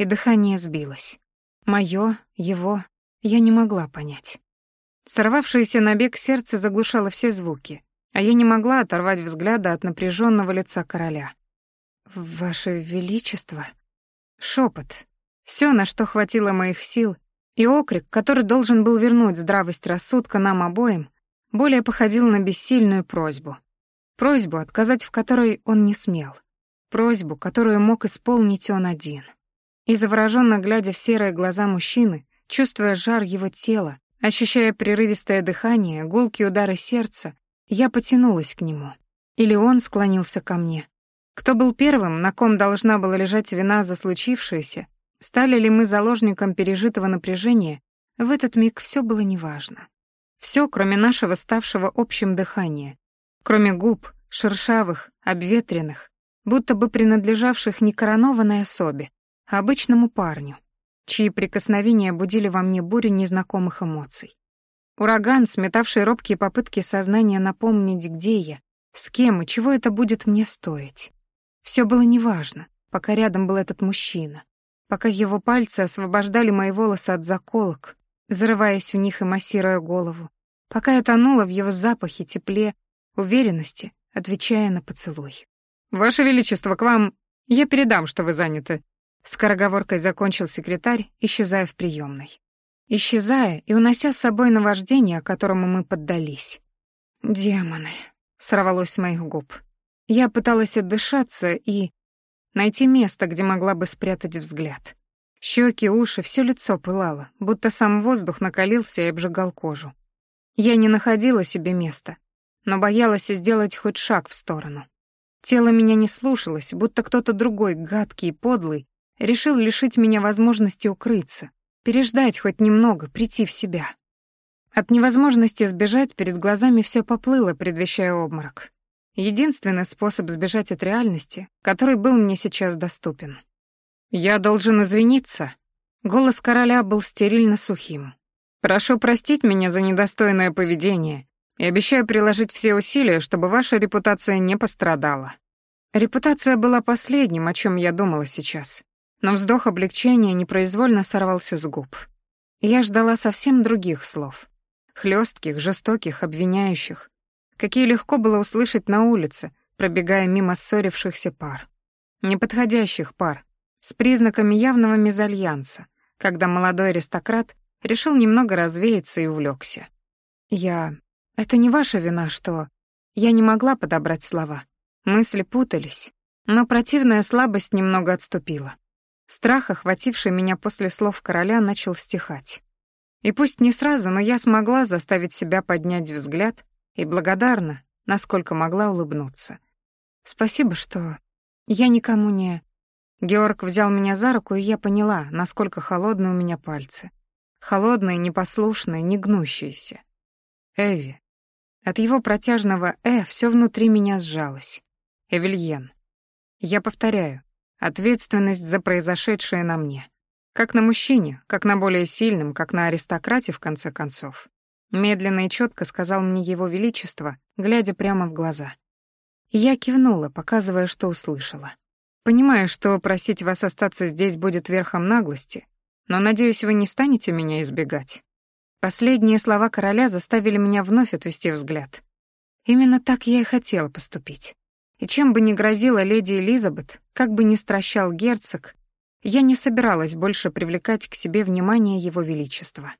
И дыхание сбилось. Моё, его, я не могла понять. Сорвавшееся на бег сердце заглушало все звуки, а я не могла оторвать взгляда от напряженного лица короля — «Ваше Величество», Шепот. Все, на что хватило моих сил, и окрик, который должен был вернуть здравость рассудка нам обоим, более походил на бессильную просьбу. Просьбу, отказать в которой он не смел. Просьбу, которую мог исполнить он один. И завороженно глядя в серые глаза мужчины, чувствуя жар его тела, ощущая прерывистое дыхание, гулкие удары сердца, я потянулась к нему. Или он склонился ко мне. Кто был первым, на ком должна была лежать вина за случившееся, стали ли мы заложником пережитого напряжения, в этот миг все было неважно. Все, кроме нашего ставшего общим дыхания, кроме губ, шершавых, обветренных, будто бы принадлежавших не коронованной особе, обычному парню, чьи прикосновения будили во мне бурю незнакомых эмоций. Ураган, сметавший робкие попытки сознания напомнить, где я, с кем и чего это будет мне стоить. Все было неважно, пока рядом был этот мужчина, пока его пальцы освобождали мои волосы от заколок, зарываясь в них и массируя голову, пока я тонула в его запахе, тепле, уверенности, отвечая на поцелуй. «Ваше Величество, к вам... Я передам, что вы заняты». Скороговоркой закончил секретарь, исчезая в приемной. Исчезая и унося с собой наваждение, которому мы поддались. «Демоны», — сорвалось с моих губ. Я пыталась отдышаться и... найти место, где могла бы спрятать взгляд. Щеки, уши, все лицо пылало, будто сам воздух накалился и обжигал кожу. Я не находила себе места, но боялась сделать хоть шаг в сторону. Тело меня не слушалось, будто кто-то другой, гадкий и подлый, решил лишить меня возможности укрыться, переждать хоть немного, прийти в себя. От невозможности сбежать перед глазами все поплыло, предвещая обморок. Единственный способ сбежать от реальности, который был мне сейчас доступен. «Я должен извиниться». Голос короля был стерильно сухим. «Прошу простить меня за недостойное поведение и обещаю приложить все усилия, чтобы ваша репутация не пострадала». Репутация была последним, о чем я думала сейчас. Но вздох облегчения непроизвольно сорвался с губ. Я ждала совсем других слов. Хлестких, жестоких, обвиняющих. Какие легко было услышать на улице, пробегая мимо ссорившихся пар. Неподходящих пар, с признаками явного мезальянса, когда молодой аристократ решил немного развеяться и увлекся. Я... Это не ваша вина, что... Я не могла подобрать слова. Мысли путались, но противная слабость немного отступила. Страх, охвативший меня после слов короля, начал стихать. И пусть не сразу, но я смогла заставить себя поднять взгляд и благодарна, насколько могла улыбнуться. Спасибо, что я никому не... Георг взял меня за руку, и я поняла, насколько холодные у меня пальцы. Холодные, непослушные, не гнущиеся. Эви. От его протяжного «э» все внутри меня сжалось. Эвельен. Я повторяю, ответственность за произошедшее на мне. Как на мужчине, как на более сильном, как на аристократе, в конце концов. Медленно и четко сказал мне его величество, глядя прямо в глаза. Я кивнула, показывая, что услышала. Понимаю, что просить вас остаться здесь будет верхом наглости, но, надеюсь, вы не станете меня избегать. Последние слова короля заставили меня вновь отвести взгляд. Именно так я и хотела поступить. И чем бы ни грозила леди Элизабет, как бы ни стращал герцог, я не собиралась больше привлекать к себе внимание его величества.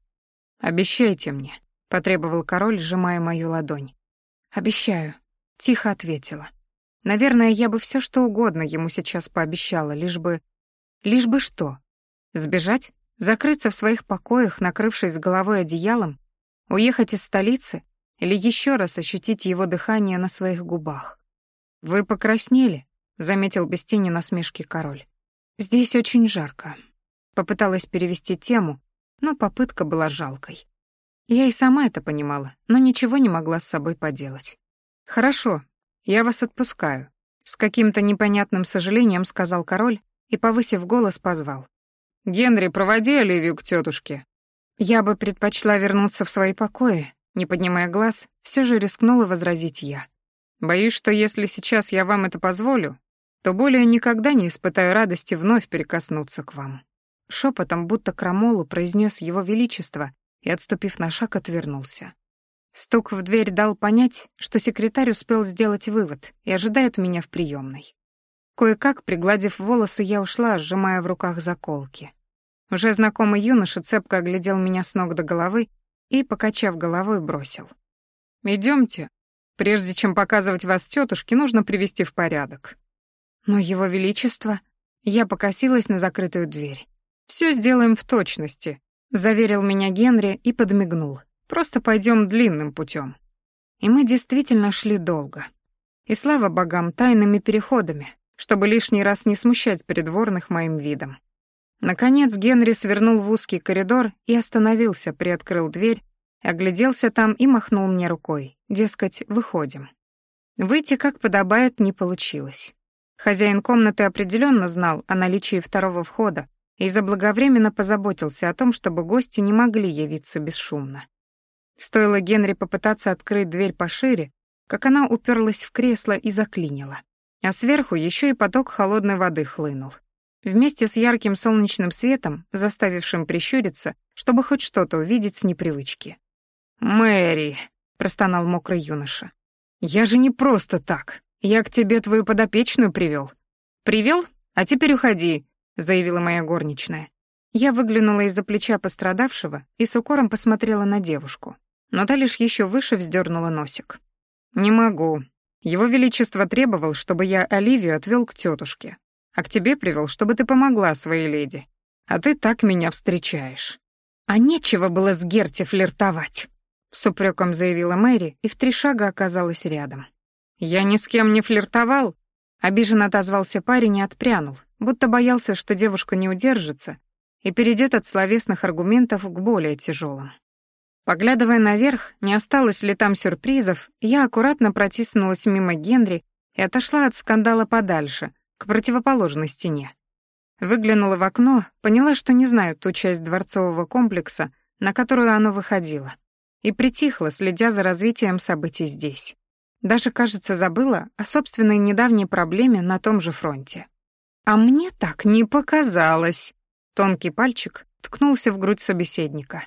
«Обещайте мне», — потребовал король, сжимая мою ладонь. «Обещаю», — тихо ответила. Наверное, я бы все что угодно ему сейчас пообещала, лишь бы... Лишь бы что? Сбежать? Закрыться в своих покоях, накрывшись головой одеялом? Уехать из столицы? Или еще раз ощутить его дыхание на своих губах? «Вы покраснели», — заметил без тени насмешки король. «Здесь очень жарко». Попыталась перевести тему, но попытка была жалкой. Я и сама это понимала, но ничего не могла с собой поделать. «Хорошо, «Я вас отпускаю», — с каким-то непонятным сожалением сказал король и, повысив голос, позвал. «Генри, проводи Оливию к тетушке». Я бы предпочла вернуться в свои покои, не поднимая глаз, все же рискнула возразить я. Боюсь, что если сейчас я вам это позволю, то более никогда не испытаю радости вновь прикоснуться к вам. Шепотом, будто крамолу, произнес его величество и, отступив на шаг, отвернулся. Стук в дверь дал понять, что секретарь успел сделать вывод и ожидает меня в приемной. Кое-как, пригладив волосы, я ушла, сжимая в руках заколки. Уже знакомый юноша цепко оглядел меня с ног до головы и, покачав головой, бросил. «Идёмте. Прежде чем показывать вас тётушке, нужно привести в порядок». Но его величество... Я покосилась на закрытую дверь. «Всё сделаем в точности», — заверил меня Генри и подмигнул. «Просто пойдём длинным путём». И мы действительно шли долго. И слава богам, тайными переходами, чтобы лишний раз не смущать придворных моим видом. Наконец Генри свернул в узкий коридор и остановился, приоткрыл дверь, огляделся там и махнул мне рукой, дескать, выходим. Выйти, как подобает, не получилось. Хозяин комнаты определенно знал о наличии второго входа и заблаговременно позаботился о том, чтобы гости не могли явиться бесшумно. Стоило Генри попытаться открыть дверь пошире, как она уперлась в кресло и заклинила. А сверху еще и поток холодной воды хлынул. Вместе с ярким солнечным светом, заставившим прищуриться, чтобы хоть что-то увидеть с непривычки. «Мэри», — простонал мокрый юноша, — «я же не просто так. Я к тебе твою подопечную привел. Привел? А теперь уходи», — заявила моя горничная. Я выглянула из-за плеча пострадавшего и с укором посмотрела на девушку но та лишь еще выше вздернула носик. «Не могу. Его Величество требовал, чтобы я Оливию отвел к тетушке, а к тебе привел, чтобы ты помогла своей леди. А ты так меня встречаешь». «А нечего было с Герти флиртовать», — с упреком заявила Мэри и в три шага оказалась рядом. «Я ни с кем не флиртовал», — обиженно отозвался парень и отпрянул, будто боялся, что девушка не удержится и перейдет от словесных аргументов к более тяжелым. Поглядывая наверх, не осталось ли там сюрпризов, я аккуратно протиснулась мимо Генри и отошла от скандала подальше, к противоположной стене. Выглянула в окно, поняла, что не знаю ту часть дворцового комплекса, на которую оно выходило, и притихла, следя за развитием событий здесь. Даже, кажется, забыла о собственной недавней проблеме на том же фронте. А мне так не показалось. Тонкий пальчик ткнулся в грудь собеседника.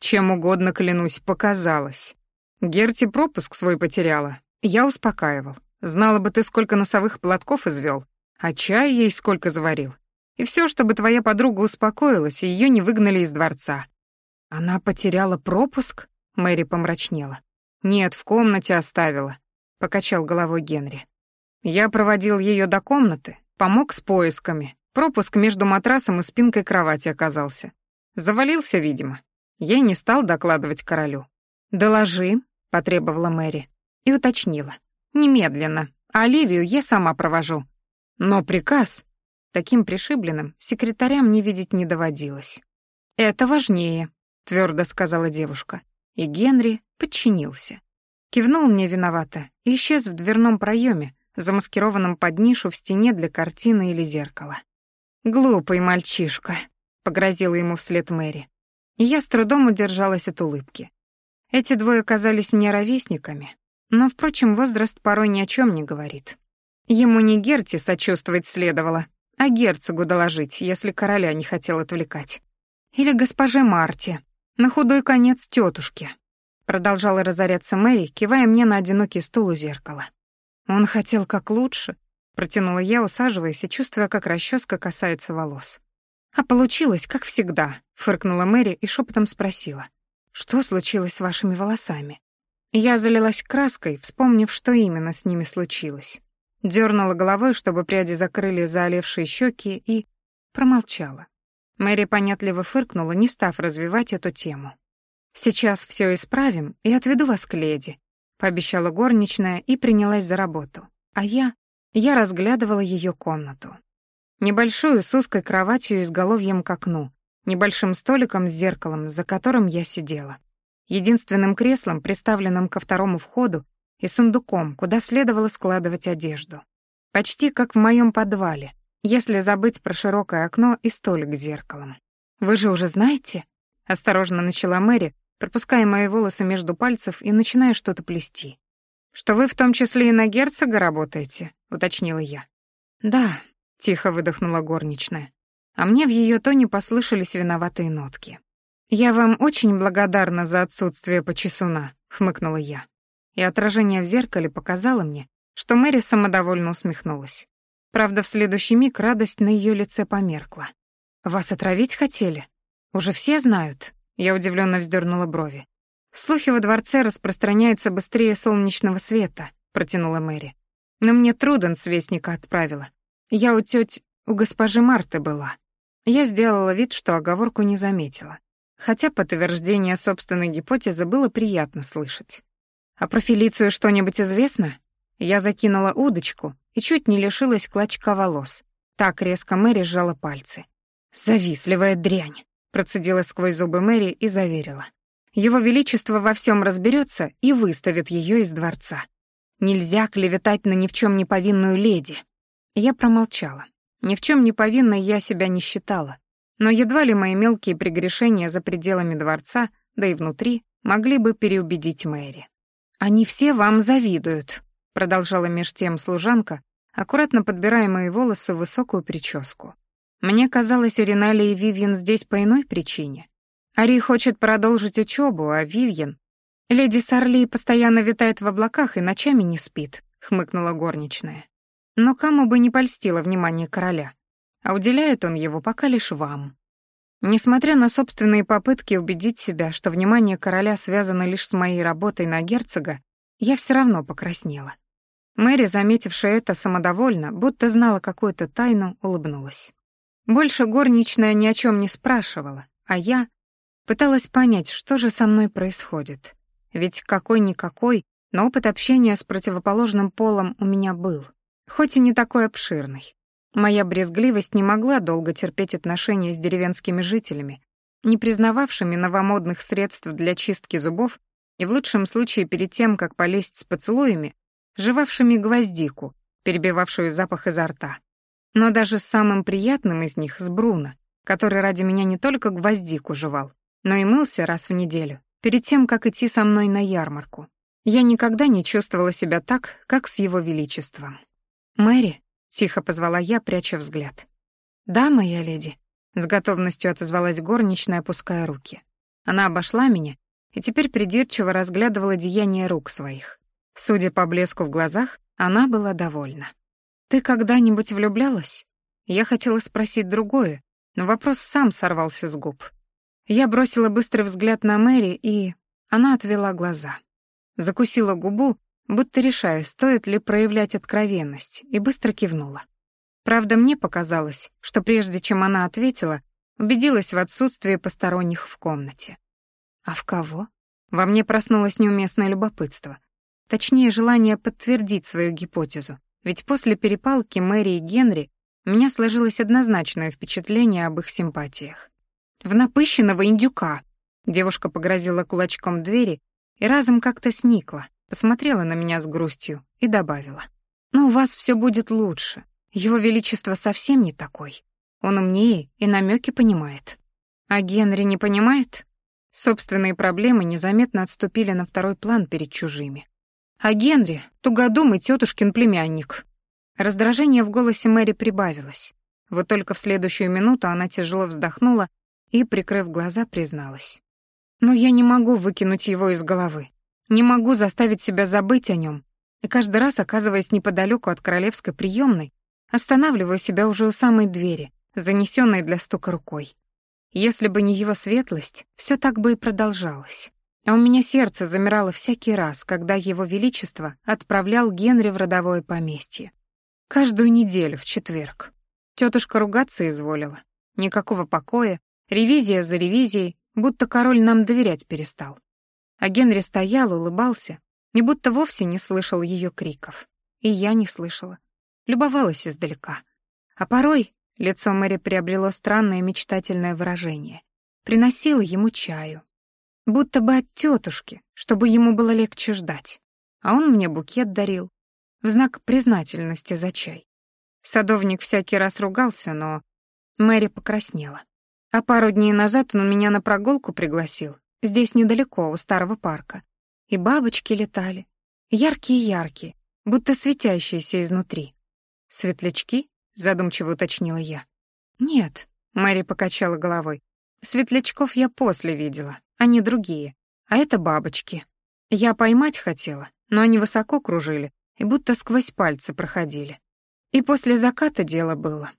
Чем угодно, клянусь, показалось. Герти пропуск свой потеряла. Я успокаивал. Знала бы ты, сколько носовых платков извел, а чай ей сколько заварил. И все, чтобы твоя подруга успокоилась, и ее не выгнали из дворца. Она потеряла пропуск? Мэри помрачнела. Нет, в комнате оставила, покачал головой Генри. Я проводил ее до комнаты, помог с поисками. Пропуск между матрасом и спинкой кровати оказался. Завалился, видимо. Я не стал докладывать королю. «Доложи», — потребовала Мэри, и уточнила. «Немедленно. А Оливию я сама провожу». Но приказ таким пришибленным секретарям не видеть не доводилось. «Это важнее», — твердо сказала девушка. И Генри подчинился. Кивнул мне виновато и исчез в дверном проеме, замаскированном под нишу в стене для картины или зеркала. «Глупый мальчишка», — погрозила ему вслед Мэри и я с трудом удержалась от улыбки. Эти двое казались мне ровесниками, но, впрочем, возраст порой ни о чем не говорит. Ему не Герти сочувствовать следовало, а герцогу доложить, если короля не хотел отвлекать. Или госпоже Марте, на худой конец тетушке. Продолжала разоряться Мэри, кивая мне на одинокий стул у зеркала. Он хотел как лучше, протянула я, усаживаясь и чувствуя, как расческа касается волос. «А получилось, как всегда», — фыркнула Мэри и шепотом спросила. «Что случилось с вашими волосами?» Я залилась краской, вспомнив, что именно с ними случилось. Дёрнула головой, чтобы пряди закрыли заолевшие щеки, и промолчала. Мэри понятливо фыркнула, не став развивать эту тему. «Сейчас все исправим и отведу вас к леди», — пообещала горничная и принялась за работу. А я... я разглядывала ее комнату. Небольшую с узкой кроватью и изголовьем к окну, небольшим столиком с зеркалом, за которым я сидела. Единственным креслом, приставленным ко второму входу, и сундуком, куда следовало складывать одежду. Почти как в моем подвале, если забыть про широкое окно и столик с зеркалом. «Вы же уже знаете?» — осторожно начала Мэри, пропуская мои волосы между пальцев и начиная что-то плести. «Что вы в том числе и на герцога работаете?» — уточнила я. «Да», тихо выдохнула горничная. А мне в ее тоне послышались виноватые нотки. «Я вам очень благодарна за отсутствие почесуна», — хмыкнула я. И отражение в зеркале показало мне, что Мэри самодовольно усмехнулась. Правда, в следующий миг радость на ее лице померкла. «Вас отравить хотели? Уже все знают?» Я удивленно вздернула брови. «Слухи во дворце распространяются быстрее солнечного света», — протянула Мэри. «Но мне Труден с вестника отправила. Я у тёть, у госпожи Марты была». Я сделала вид, что оговорку не заметила. Хотя подтверждение собственной гипотезы было приятно слышать. «А про Фелицию что-нибудь известно?» Я закинула удочку и чуть не лишилась клочка волос. Так резко Мэри сжала пальцы. «Завистливая дрянь», — процедила сквозь зубы Мэри и заверила. «Его Величество во всем разберется и выставит ее из дворца. Нельзя клеветать на ни в чем не повинную леди». Я промолчала. Ни в чем не повинной я себя не считала, но едва ли мои мелкие прегрешения за пределами дворца, да и внутри, могли бы переубедить Мэри. «Они все вам завидуют», — продолжала меж тем служанка, аккуратно подбирая мои волосы в высокую прическу. Мне казалось, Ринали и Вивьен здесь по иной причине. Ари хочет продолжить учебу, а Вивьен... Леди Сарли постоянно витает в облаках и ночами не спит, хмыкнула горничная. Но кому бы не польстило внимание короля, а уделяет он его пока лишь вам. Несмотря на собственные попытки убедить себя, что внимание короля связано лишь с моей работой на герцога, я все равно покраснела. Мэри, заметившая это самодовольно, будто знала какую-то тайну, улыбнулась. Больше горничная ни о чем не спрашивала, а я пыталась понять, что же со мной происходит. Ведь какой-никакой, но опыт общения с противоположным полом у меня был, хоть и не такой обширный. Моя брезгливость не могла долго терпеть отношения с деревенскими жителями, не признававшими новомодных средств для чистки зубов и в лучшем случае перед тем, как полезть с поцелуями, жевавшими гвоздику, перебивавшую запах изо рта. Но даже самым приятным из них, с Бруно, который ради меня не только гвоздику жевал, но и мылся раз в неделю, перед тем, как идти со мной на ярмарку. Я никогда не чувствовала себя так, как с его величеством. «Мэри», — тихо позвала я, пряча взгляд. «Да, моя леди», — с готовностью отозвалась горничная, опуская руки. Она обошла меня и теперь придирчиво разглядывала деяния рук своих. Судя по блеску в глазах, она была довольна. «Ты когда-нибудь влюблялась?» Я хотела спросить другое, но вопрос сам сорвался с губ. Я бросила быстрый взгляд на Мэри, и она отвела глаза. Закусила губу, будто решая, стоит ли проявлять откровенность, и быстро кивнула. Правда, мне показалось, что прежде чем она ответила, убедилась в отсутствии посторонних в комнате. А в кого? Во мне проснулось неуместное любопытство. Точнее, желание подтвердить свою гипотезу. Ведь после перепалки Мэри и Генри у меня сложилось однозначное впечатление об их симпатиях. «В напыщенного индюка!» Девушка погрозила кулачком двери и разом как-то сникла, посмотрела на меня с грустью и добавила. «Но у вас все будет лучше. Его Величество совсем не такой. Он умнее и намеки понимает. А Генри не понимает?» Собственные проблемы незаметно отступили на второй план перед чужими. А Генри — тугодум и тетушкин племянник. Раздражение в голосе Мэри прибавилось. Вот только в следующую минуту она тяжело вздохнула и, прикрыв глаза, призналась. «Но я не могу выкинуть его из головы. Не могу заставить себя забыть о нем. И каждый раз, оказываясь неподалеку от королевской приемной, останавливаю себя уже у самой двери, занесенной для стука рукой. Если бы не его светлость, все так бы и продолжалось. А у меня сердце замирало всякий раз, когда его величество отправлял Генри в родовое поместье. Каждую неделю в четверг. Тетушка ругаться изволила. Никакого покоя, ревизия за ревизией, будто король нам доверять перестал. А Генри стоял, улыбался, и будто вовсе не слышал ее криков. И я не слышала. Любовалась издалека. А порой Лицо Мэри приобрело странное мечтательное выражение. Приносила ему чаю. Будто бы от тетушки, чтобы ему было легче ждать. А он мне букет дарил. В знак признательности за чай. Садовник всякий раз ругался, но Мэри покраснела. А пару дней назад он меня на прогулку пригласил. Здесь недалеко, у старого парка. И бабочки летали. Яркие-яркие, будто светящиеся изнутри. Светлячки? задумчиво уточнила я. Нет, Мэри покачала головой. Светлячков я после видела, они другие. А это бабочки. Я поймать хотела, но они высоко кружили и будто сквозь пальцы проходили. И после заката дело было.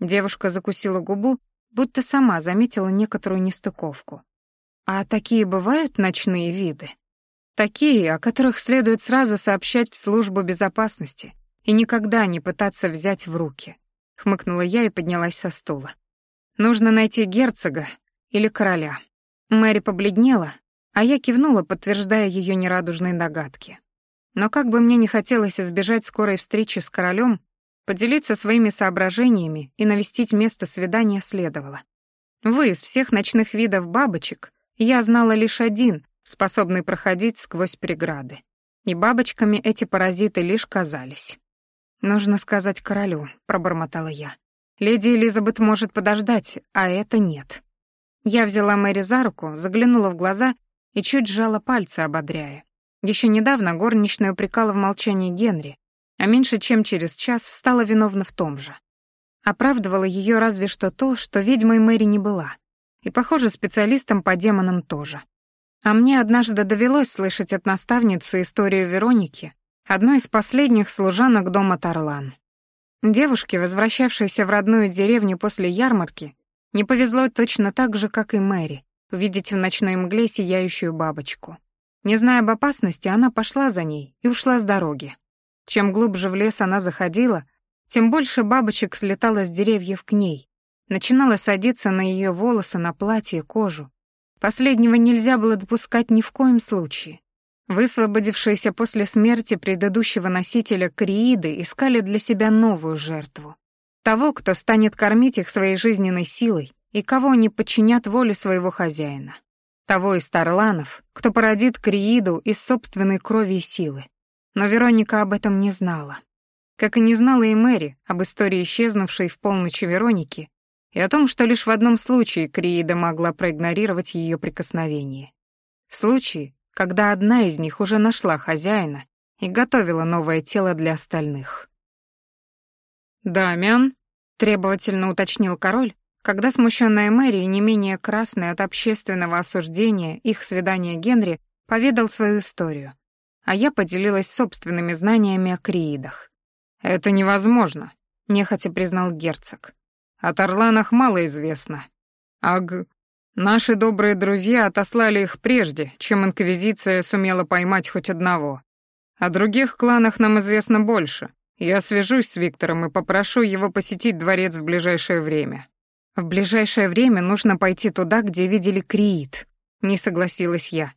Девушка закусила губу, будто сама заметила некоторую нестыковку. А такие бывают ночные виды? Такие, о которых следует сразу сообщать в службу безопасности и никогда не пытаться взять в руки. Хмыкнула я и поднялась со стула. Нужно найти герцога или короля. Мэри побледнела, а я кивнула, подтверждая ее нерадужные догадки. Но как бы мне не хотелось избежать скорой встречи с королем, поделиться своими соображениями и навестить место свидания следовало. Вы из всех ночных видов бабочек я знала лишь один, способный проходить сквозь преграды. И бабочками эти паразиты лишь казались. «Нужно сказать королю», — пробормотала я. «Леди Элизабет может подождать, а это нет». Я взяла Мэри за руку, заглянула в глаза и чуть сжала пальцы, ободряя. Еще недавно горничная упрекала в молчании Генри, а меньше чем через час стала виновна в том же. Оправдывала ее разве что то, что ведьмой Мэри не была. И, похоже, специалистом по демонам тоже. А мне однажды довелось слышать от наставницы историю Вероники, одной из последних служанок дома Тарлан. Девушке, возвращавшейся в родную деревню после ярмарки, не повезло точно так же, как и Мэри, увидеть в ночной мгле сияющую бабочку. Не зная об опасности, она пошла за ней и ушла с дороги. Чем глубже в лес она заходила, тем больше бабочек слетало с деревьев к ней, начинала садиться на ее волосы, на платье, кожу. Последнего нельзя было допускать ни в коем случае. Высвободившиеся после смерти предыдущего носителя крииды искали для себя новую жертву. Того, кто станет кормить их своей жизненной силой и кого они подчинят воле своего хозяина. Того из Тарланов, кто породит Крииду из собственной крови и силы. Но Вероника об этом не знала. Как и не знала и Мэри об истории исчезнувшей в полночь Вероники и о том, что лишь в одном случае Криида могла проигнорировать ее прикосновение. В случае, когда одна из них уже нашла хозяина и готовила новое тело для остальных. «Дамиан?» — требовательно уточнил король, когда смущенная Мэри, не менее красная от общественного осуждения их свидания Генри, поведал свою историю, а я поделилась собственными знаниями о криидах. «Это невозможно», — нехотя признал герцог. «О Тарланах мало известно. Аг, Наши добрые друзья отослали их прежде, чем Инквизиция сумела поймать хоть одного. О других кланах нам известно больше. Я свяжусь с Виктором и попрошу его посетить дворец в ближайшее время. В ближайшее время нужно пойти туда, где видели Криит. Не согласилась я.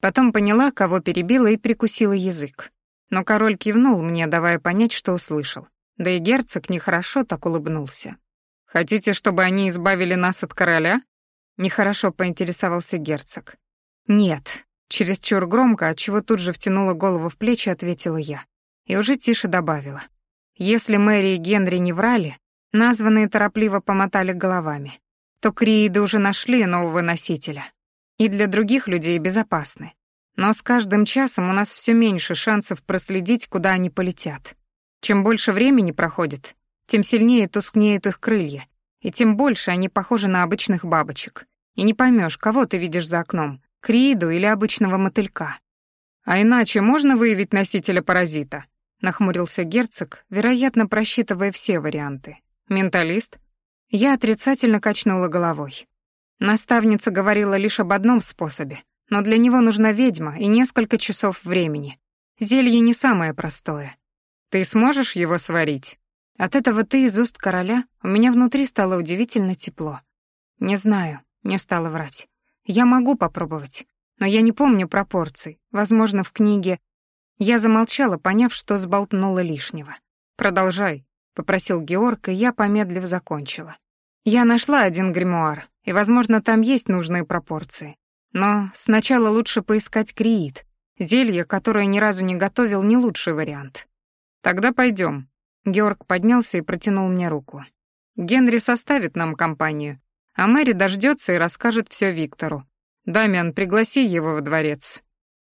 Потом поняла, кого перебила и прикусила язык. Но король кивнул мне, давая понять, что услышал. Да и герцог нехорошо так улыбнулся. «Хотите, чтобы они избавили нас от короля?» Нехорошо поинтересовался герцог. «Нет», — чересчур громко, отчего тут же втянула голову в плечи, ответила я. И уже тише добавила. «Если Мэри и Генри не врали, названные торопливо помотали головами, то Крииды уже нашли нового носителя. И для других людей безопасны. Но с каждым часом у нас все меньше шансов проследить, куда они полетят. Чем больше времени проходит, тем сильнее тускнеют их крылья, и тем больше они похожи на обычных бабочек. И не поймешь, кого ты видишь за окном, крииду или обычного мотылька. А иначе можно выявить носителя паразита? Нахмурился герцог, вероятно, просчитывая все варианты. Менталист? Я отрицательно качнула головой. Наставница говорила лишь об одном способе, но для него нужна ведьма и несколько часов времени. Зелье не самое простое. Ты сможешь его сварить? От этого ты из уст короля у меня внутри стало удивительно тепло. Не знаю, не стала врать. Я могу попробовать, но я не помню пропорций. Возможно, в книге... Я замолчала, поняв, что сболтнула лишнего. «Продолжай», — попросил Георг, и я, помедлив, закончила. Я нашла один гримуар, и, возможно, там есть нужные пропорции. Но сначала лучше поискать криит. Зелье, которое ни разу не готовил, не лучший вариант. Тогда пойдем, Георг поднялся и протянул мне руку. «Генри составит нам компанию, а Мэри дождется и расскажет все Виктору. Дамиан, пригласи его во дворец.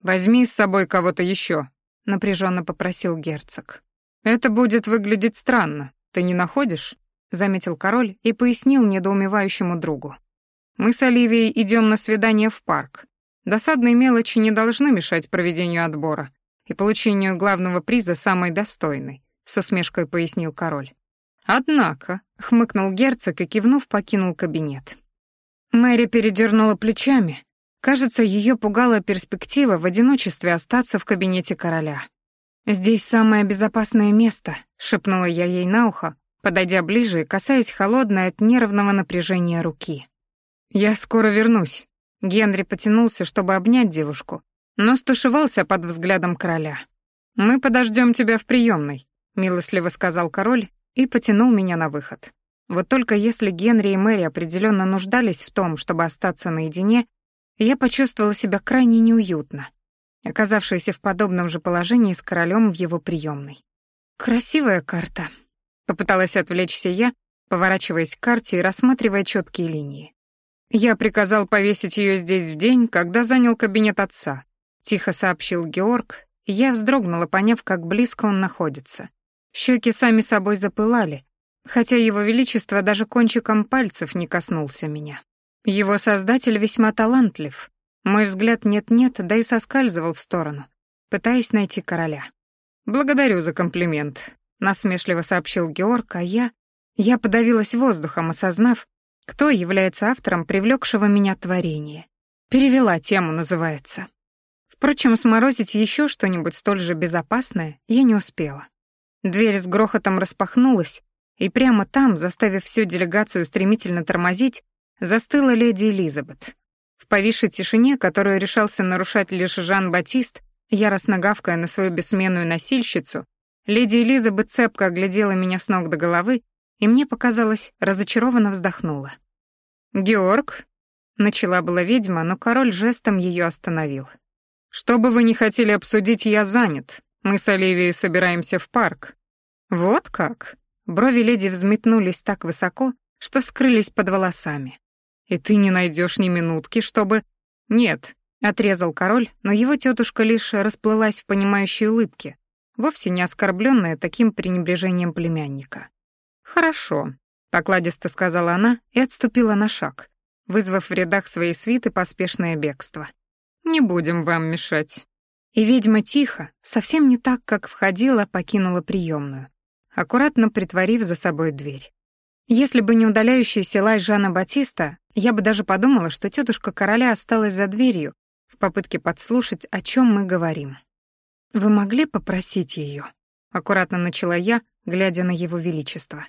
Возьми с собой кого-то еще», — напряженно попросил герцог. «Это будет выглядеть странно, ты не находишь?» — заметил король и пояснил недоумевающему другу. «Мы с Оливией идем на свидание в парк. Досадные мелочи не должны мешать проведению отбора и получению главного приза самой достойной с усмешкой пояснил король. Однако, хмыкнул герцог и кивнув, покинул кабинет. Мэри передернула плечами. Кажется, ее пугала перспектива в одиночестве остаться в кабинете короля. «Здесь самое безопасное место», — шепнула я ей на ухо, подойдя ближе и касаясь холодной от нервного напряжения руки. «Я скоро вернусь». Генри потянулся, чтобы обнять девушку, но стушевался под взглядом короля. «Мы подождем тебя в приемной», — милостливо сказал король и потянул меня на выход. Вот только если Генри и Мэри определенно нуждались в том, чтобы остаться наедине, я почувствовала себя крайне неуютно, оказавшаяся в подобном же положении с королем в его приемной. «Красивая карта», — попыталась отвлечься я, поворачиваясь к карте и рассматривая четкие линии. «Я приказал повесить ее здесь в день, когда занял кабинет отца», — тихо сообщил Георг, и я вздрогнула, поняв, как близко он находится. Щеки сами собой запылали, хотя его величество даже кончиком пальцев не коснулся меня. Его создатель весьма талантлив. Мой взгляд нет-нет, да и соскальзывал в сторону, пытаясь найти короля. «Благодарю за комплимент», — насмешливо сообщил Георг, а я... Я подавилась воздухом, осознав, кто является автором привлекшего меня творения. Перевела тему, называется. Впрочем, сморозить еще что-нибудь столь же безопасное я не успела. Дверь с грохотом распахнулась, и прямо там, заставив всю делегацию стремительно тормозить, застыла леди Элизабет. В повисшей тишине, которую решался нарушать лишь Жан-Батист, яростно гавкая на свою бессменную носильщицу, леди Элизабет цепко оглядела меня с ног до головы, и мне показалось, разочарованно вздохнула. «Георг?» — начала была ведьма, но король жестом ее остановил. «Что бы вы ни хотели обсудить, я занят. Мы с Оливией собираемся в парк». «Вот как?» Брови леди взметнулись так высоко, что скрылись под волосами. «И ты не найдешь ни минутки, чтобы...» «Нет», — отрезал король, но его тетушка лишь расплылась в понимающей улыбке, вовсе не оскорбленная таким пренебрежением племянника. «Хорошо», — покладисто сказала она и отступила на шаг, вызвав в рядах своей свиты поспешное бегство. «Не будем вам мешать». И ведьма тихо, совсем не так, как входила, покинула приемную аккуратно притворив за собой дверь. Если бы не удаляющийся лай Жана Батиста, я бы даже подумала, что тетушка короля осталась за дверью в попытке подслушать, о чем мы говорим. «Вы могли попросить ее? аккуратно начала я, глядя на его величество.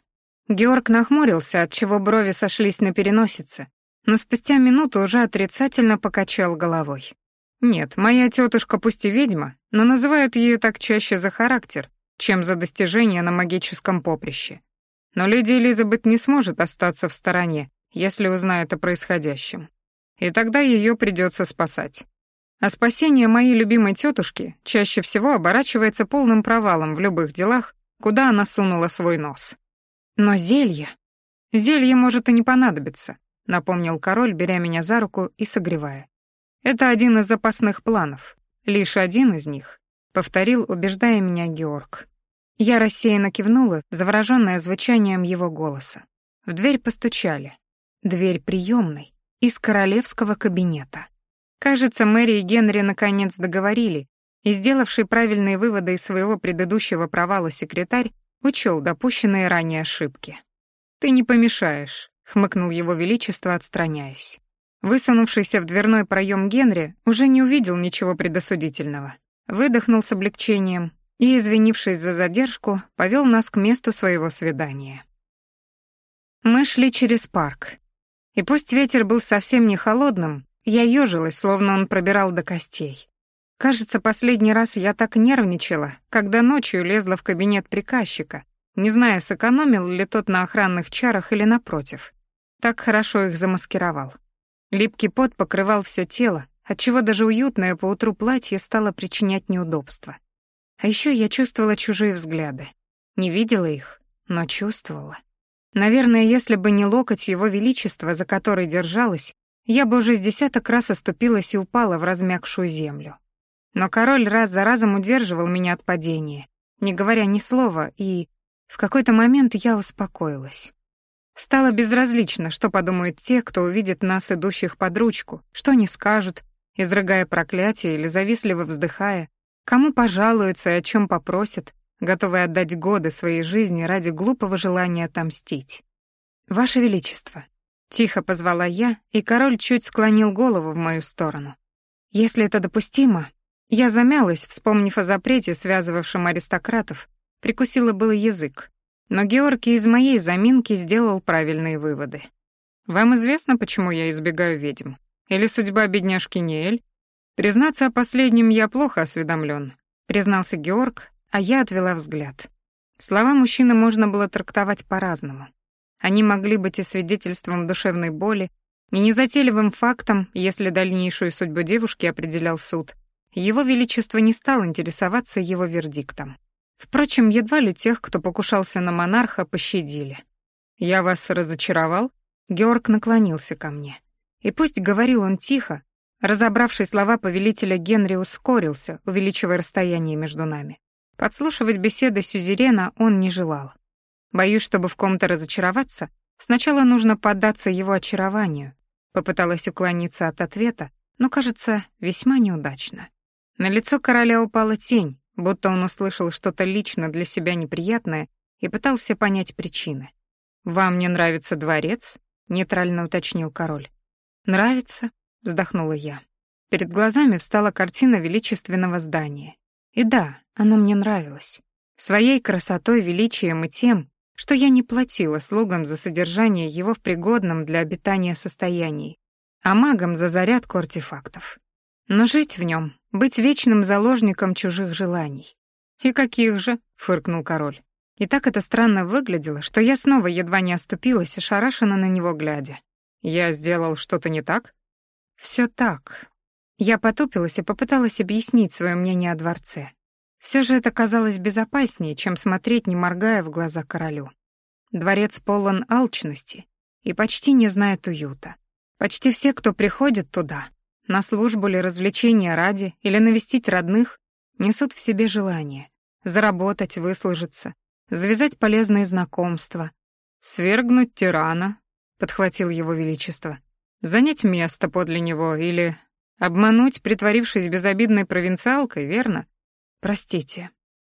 Георг нахмурился, отчего брови сошлись на переносице, но спустя минуту уже отрицательно покачал головой. «Нет, моя тетушка пусть и ведьма, но называют ее так чаще за характер, чем за достижения на магическом поприще. Но леди Элизабет не сможет остаться в стороне, если узнает о происходящем. И тогда ее придется спасать. А спасение моей любимой тетушки чаще всего оборачивается полным провалом в любых делах, куда она сунула свой нос. Но зелье... Зелье может и не понадобиться, напомнил король, беря меня за руку и согревая. Это один из запасных планов, лишь один из них, повторил, убеждая меня Георг. Я рассеянно кивнула, заворожённая звучанием его голоса. В дверь постучали. Дверь приёмной из королевского кабинета. Кажется, Мэри и Генри наконец договорили, и сделавший правильные выводы из своего предыдущего провала секретарь учел допущенные ранее ошибки. «Ты не помешаешь», — хмыкнул его величество, отстраняясь. Высунувшийся в дверной проем Генри уже не увидел ничего предосудительного. Выдохнул с облегчением и, извинившись за задержку, повел нас к месту своего свидания. Мы шли через парк. И пусть ветер был совсем не холодным, я ёжилась, словно он пробирал до костей. Кажется, последний раз я так нервничала, когда ночью лезла в кабинет приказчика, не зная, сэкономил ли тот на охранных чарах или напротив. Так хорошо их замаскировал. Липкий пот покрывал все тело, отчего даже уютное поутру платье стало причинять неудобства. А еще я чувствовала чужие взгляды. Не видела их, но чувствовала. Наверное, если бы не локоть его величества, за который держалась, я бы уже с десяток раз оступилась и упала в размягшую землю. Но король раз за разом удерживал меня от падения, не говоря ни слова, и в какой-то момент я успокоилась. Стало безразлично, что подумают те, кто увидит нас, идущих под ручку, что они скажут, изрыгая проклятие или завистливо вздыхая, Кому пожалуются и о чем попросят, готовый отдать годы своей жизни ради глупого желания отомстить. «Ваше Величество», — тихо позвала я, и король чуть склонил голову в мою сторону. «Если это допустимо...» Я замялась, вспомнив о запрете, связывавшем аристократов, прикусила было язык. Но Георгий из моей заминки сделал правильные выводы. «Вам известно, почему я избегаю ведьм? Или судьба бедняжки Неэль? Признаться о последнем я плохо осведомлен, признался Георг, а я отвела взгляд. Слова мужчины можно было трактовать по-разному. Они могли быть и свидетельством душевной боли, и незатейливым фактом, если дальнейшую судьбу девушки определял суд. Его Величество не стал интересоваться его вердиктом. Впрочем, едва ли тех, кто покушался на монарха, пощадили. «Я вас разочаровал?» Георг наклонился ко мне. И пусть говорил он тихо, разобравший слова повелителя Генри ускорился, увеличивая расстояние между нами. Подслушивать беседы сюзерена он не желал. Боюсь, чтобы в ком-то разочароваться, сначала нужно поддаться его очарованию. Попыталась уклониться от ответа, но, кажется, весьма неудачно. На лицо короля упала тень, будто он услышал что-то лично для себя неприятное и пытался понять причины. «Вам не нравится дворец?» — нейтрально уточнил король. «Нравится?» — вздохнула я. Перед глазами встала картина величественного здания. И да, оно мне нравилось. Своей красотой, величием и тем, что я не платила слугам за содержание его в пригодном для обитания состоянии, а магам за зарядку артефактов. Но жить в нем, быть вечным заложником чужих желаний. «И каких же?» — фыркнул король. И так это странно выглядело, что я снова едва не оступилась, ошарашенно на него глядя. Я сделал что-то не так? Все так. Я потупилась и попыталась объяснить свое мнение о дворце. Все же это казалось безопаснее, чем смотреть, не моргая в глаза королю. Дворец полон алчности и почти не знает уюта. Почти все, кто приходит туда, на службу или развлечения ради, или навестить родных, несут в себе желание заработать, выслужиться, завязать полезные знакомства, свергнуть тирана, подхватил его величество. Занять место подле него или обмануть, притворившись безобидной провинциалкой, верно? Простите.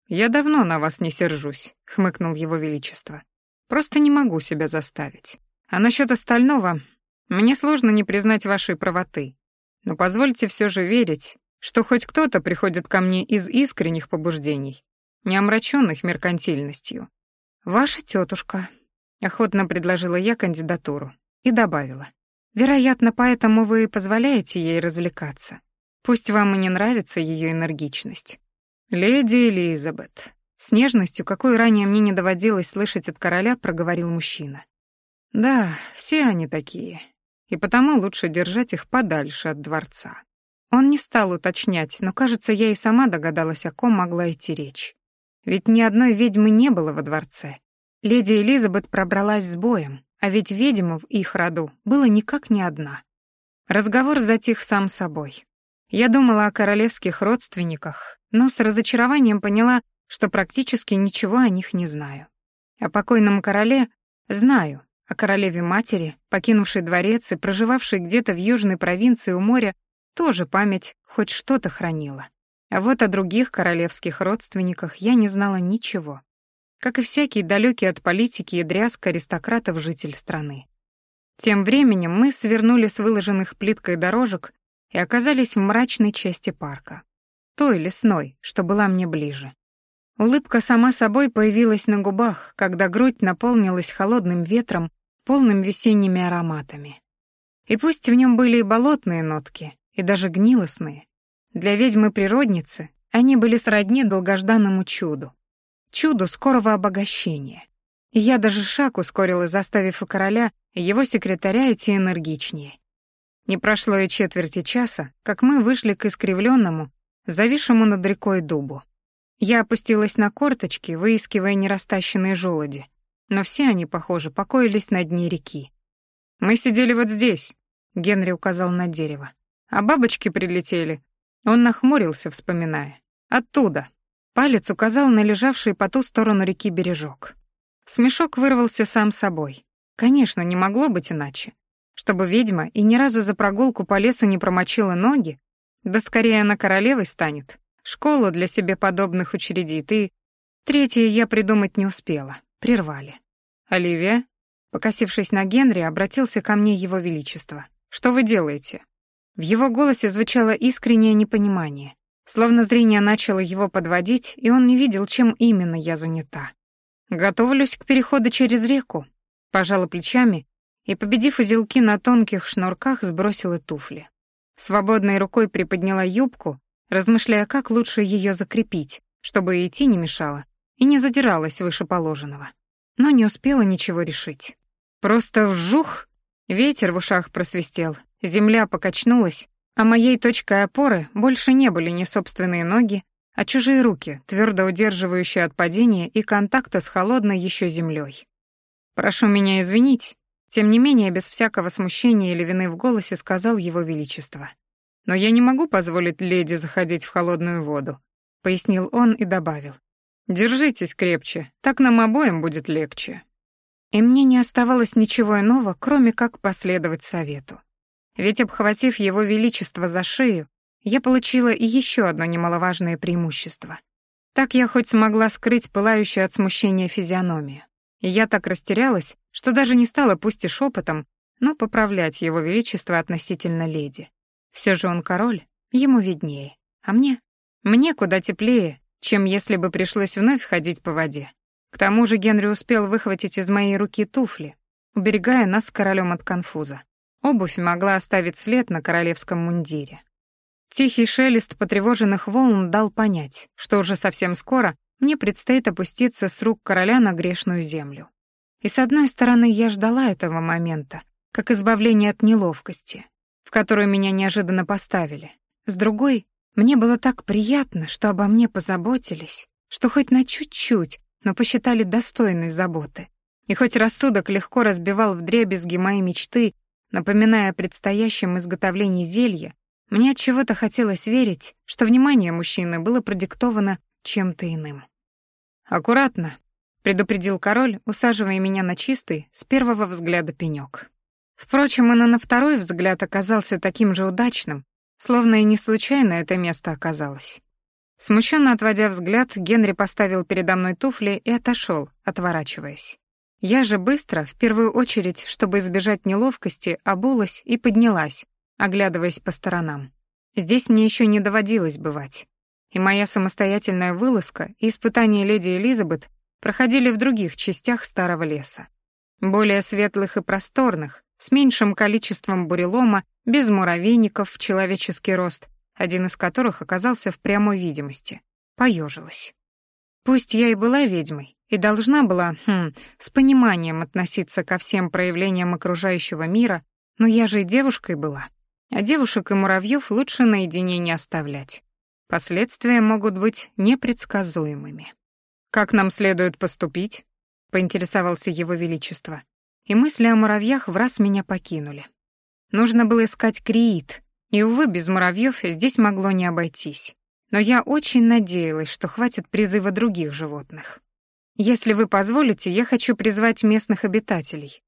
Я давно на вас не сержусь, хмыкнул его величество. Просто не могу себя заставить. А насчет остального, мне сложно не признать вашей правоты. Но позвольте все же верить, что хоть кто-то приходит ко мне из искренних побуждений, не омраченных меркантильностью. Ваша тетушка, Охотно предложила я кандидатуру и добавила. Вероятно, поэтому вы позволяете ей развлекаться. Пусть вам и не нравится ее энергичность. Леди Элизабет, с нежностью, какой ранее мне не доводилось слышать от короля, проговорил мужчина. Да, все они такие, и потому лучше держать их подальше от дворца. Он не стал уточнять, но, кажется, я и сама догадалась, о ком могла идти речь. Ведь ни одной ведьмы не было во дворце, Леди Элизабет пробралась с боем, а ведь ведьма в их роду было никак не одна. Разговор затих сам собой. Я думала о королевских родственниках, но с разочарованием поняла, что практически ничего о них не знаю. О покойном короле знаю, о королеве-матери, покинувшей дворец и проживавшей где-то в южной провинции у моря, тоже память хоть что-то хранила. А вот о других королевских родственниках я не знала ничего как и всякий далекий от политики и дрязг аристократов житель страны. Тем временем мы свернули с выложенных плиткой дорожек и оказались в мрачной части парка. Той лесной, что была мне ближе. Улыбка сама собой появилась на губах, когда грудь наполнилась холодным ветром, полным весенними ароматами. И пусть в нем были и болотные нотки, и даже гнилостные, для ведьмы-природницы они были сродни долгожданному чуду чуду скорого обогащения. И я даже шаг ускорила, заставив и короля, и его секретаря идти энергичнее. Не прошло и четверти часа, как мы вышли к искривленному, зависшему над рекой дубу. Я опустилась на корточки, выискивая нерастащенные желуди, но все они, похоже, покоились на дне реки. «Мы сидели вот здесь», — Генри указал на дерево. «А бабочки прилетели». Он нахмурился, вспоминая. «Оттуда». Палец указал на лежавший по ту сторону реки бережок. Смешок вырвался сам собой. Конечно, не могло быть иначе. Чтобы ведьма и ни разу за прогулку по лесу не промочила ноги, да скорее она королевой станет, школу для себе подобных учредит и... Третье я придумать не успела, прервали. «Оливия?» Покосившись на Генри, обратился ко мне его величество. «Что вы делаете?» В его голосе звучало искреннее непонимание, словно зрение начало его подводить, и он не видел, чем именно я занята. «Готовлюсь к переходу через реку», пожала плечами и, победив узелки на тонких шнурках, сбросила туфли. Свободной рукой приподняла юбку, размышляя, как лучше ее закрепить, чтобы идти не мешало и не задиралась выше положенного. Но не успела ничего решить. Просто вжух, ветер в ушах просвистел, земля покачнулась, а моей точкой опоры больше не были ни собственные ноги, а чужие руки, твердо удерживающие от падения и контакта с холодной еще землей. «Прошу меня извинить», тем не менее, без всякого смущения или вины в голосе сказал его величество. «Но я не могу позволить леди заходить в холодную воду», — пояснил он и добавил. «Держитесь крепче, так нам обоим будет легче». И мне не оставалось ничего иного, кроме как последовать совету. Ведь, обхватив его величество за шею, я получила и еще одно немаловажное преимущество. Так я хоть смогла скрыть пылающую от смущения физиономию. И я так растерялась, что даже не стала пусть и шепотом, но поправлять его величество относительно леди. Все же он король, ему виднее. А мне? Мне куда теплее, чем если бы пришлось вновь ходить по воде. К тому же Генри успел выхватить из моей руки туфли, уберегая нас с королем от конфуза. Обувь могла оставить след на королевском мундире. Тихий шелест потревоженных волн дал понять, что уже совсем скоро мне предстоит опуститься с рук короля на грешную землю. И с одной стороны, я ждала этого момента, как избавление от неловкости, в которую меня неожиданно поставили. С другой, мне было так приятно, что обо мне позаботились, что хоть на чуть-чуть, но посчитали достойной заботы. И хоть рассудок легко разбивал вдребезги мои мечты, напоминая о предстоящем изготовлении зелья, мне от чего-то хотелось верить, что внимание мужчины было продиктовано чем-то иным. «Аккуратно», — предупредил король, усаживая меня на чистый, с первого взгляда пенёк. Впрочем, и на второй взгляд оказался таким же удачным, словно и не случайно это место оказалось. Смущенно отводя взгляд, Генри поставил передо мной туфли и отошел, отворачиваясь. Я же быстро, в первую очередь, чтобы избежать неловкости, обулась и поднялась, оглядываясь по сторонам. Здесь мне еще не доводилось бывать и моя самостоятельная вылазка и испытания леди Элизабет проходили в других частях старого леса. Более светлых и просторных, с меньшим количеством бурелома, без муравейников в человеческий рост, один из которых оказался в прямой видимости. Поежилась. Пусть я и была ведьмой, и должна была, хм, с пониманием относиться ко всем проявлениям окружающего мира, но я же и девушкой была. А девушек и муравьев лучше наедине не оставлять. Последствия могут быть непредсказуемыми. «Как нам следует поступить?» — поинтересовался его величество. И мысли о муравьях в раз меня покинули. Нужно было искать криит, и, увы, без муравьев здесь могло не обойтись. Но я очень надеялась, что хватит призыва других животных. «Если вы позволите, я хочу призвать местных обитателей».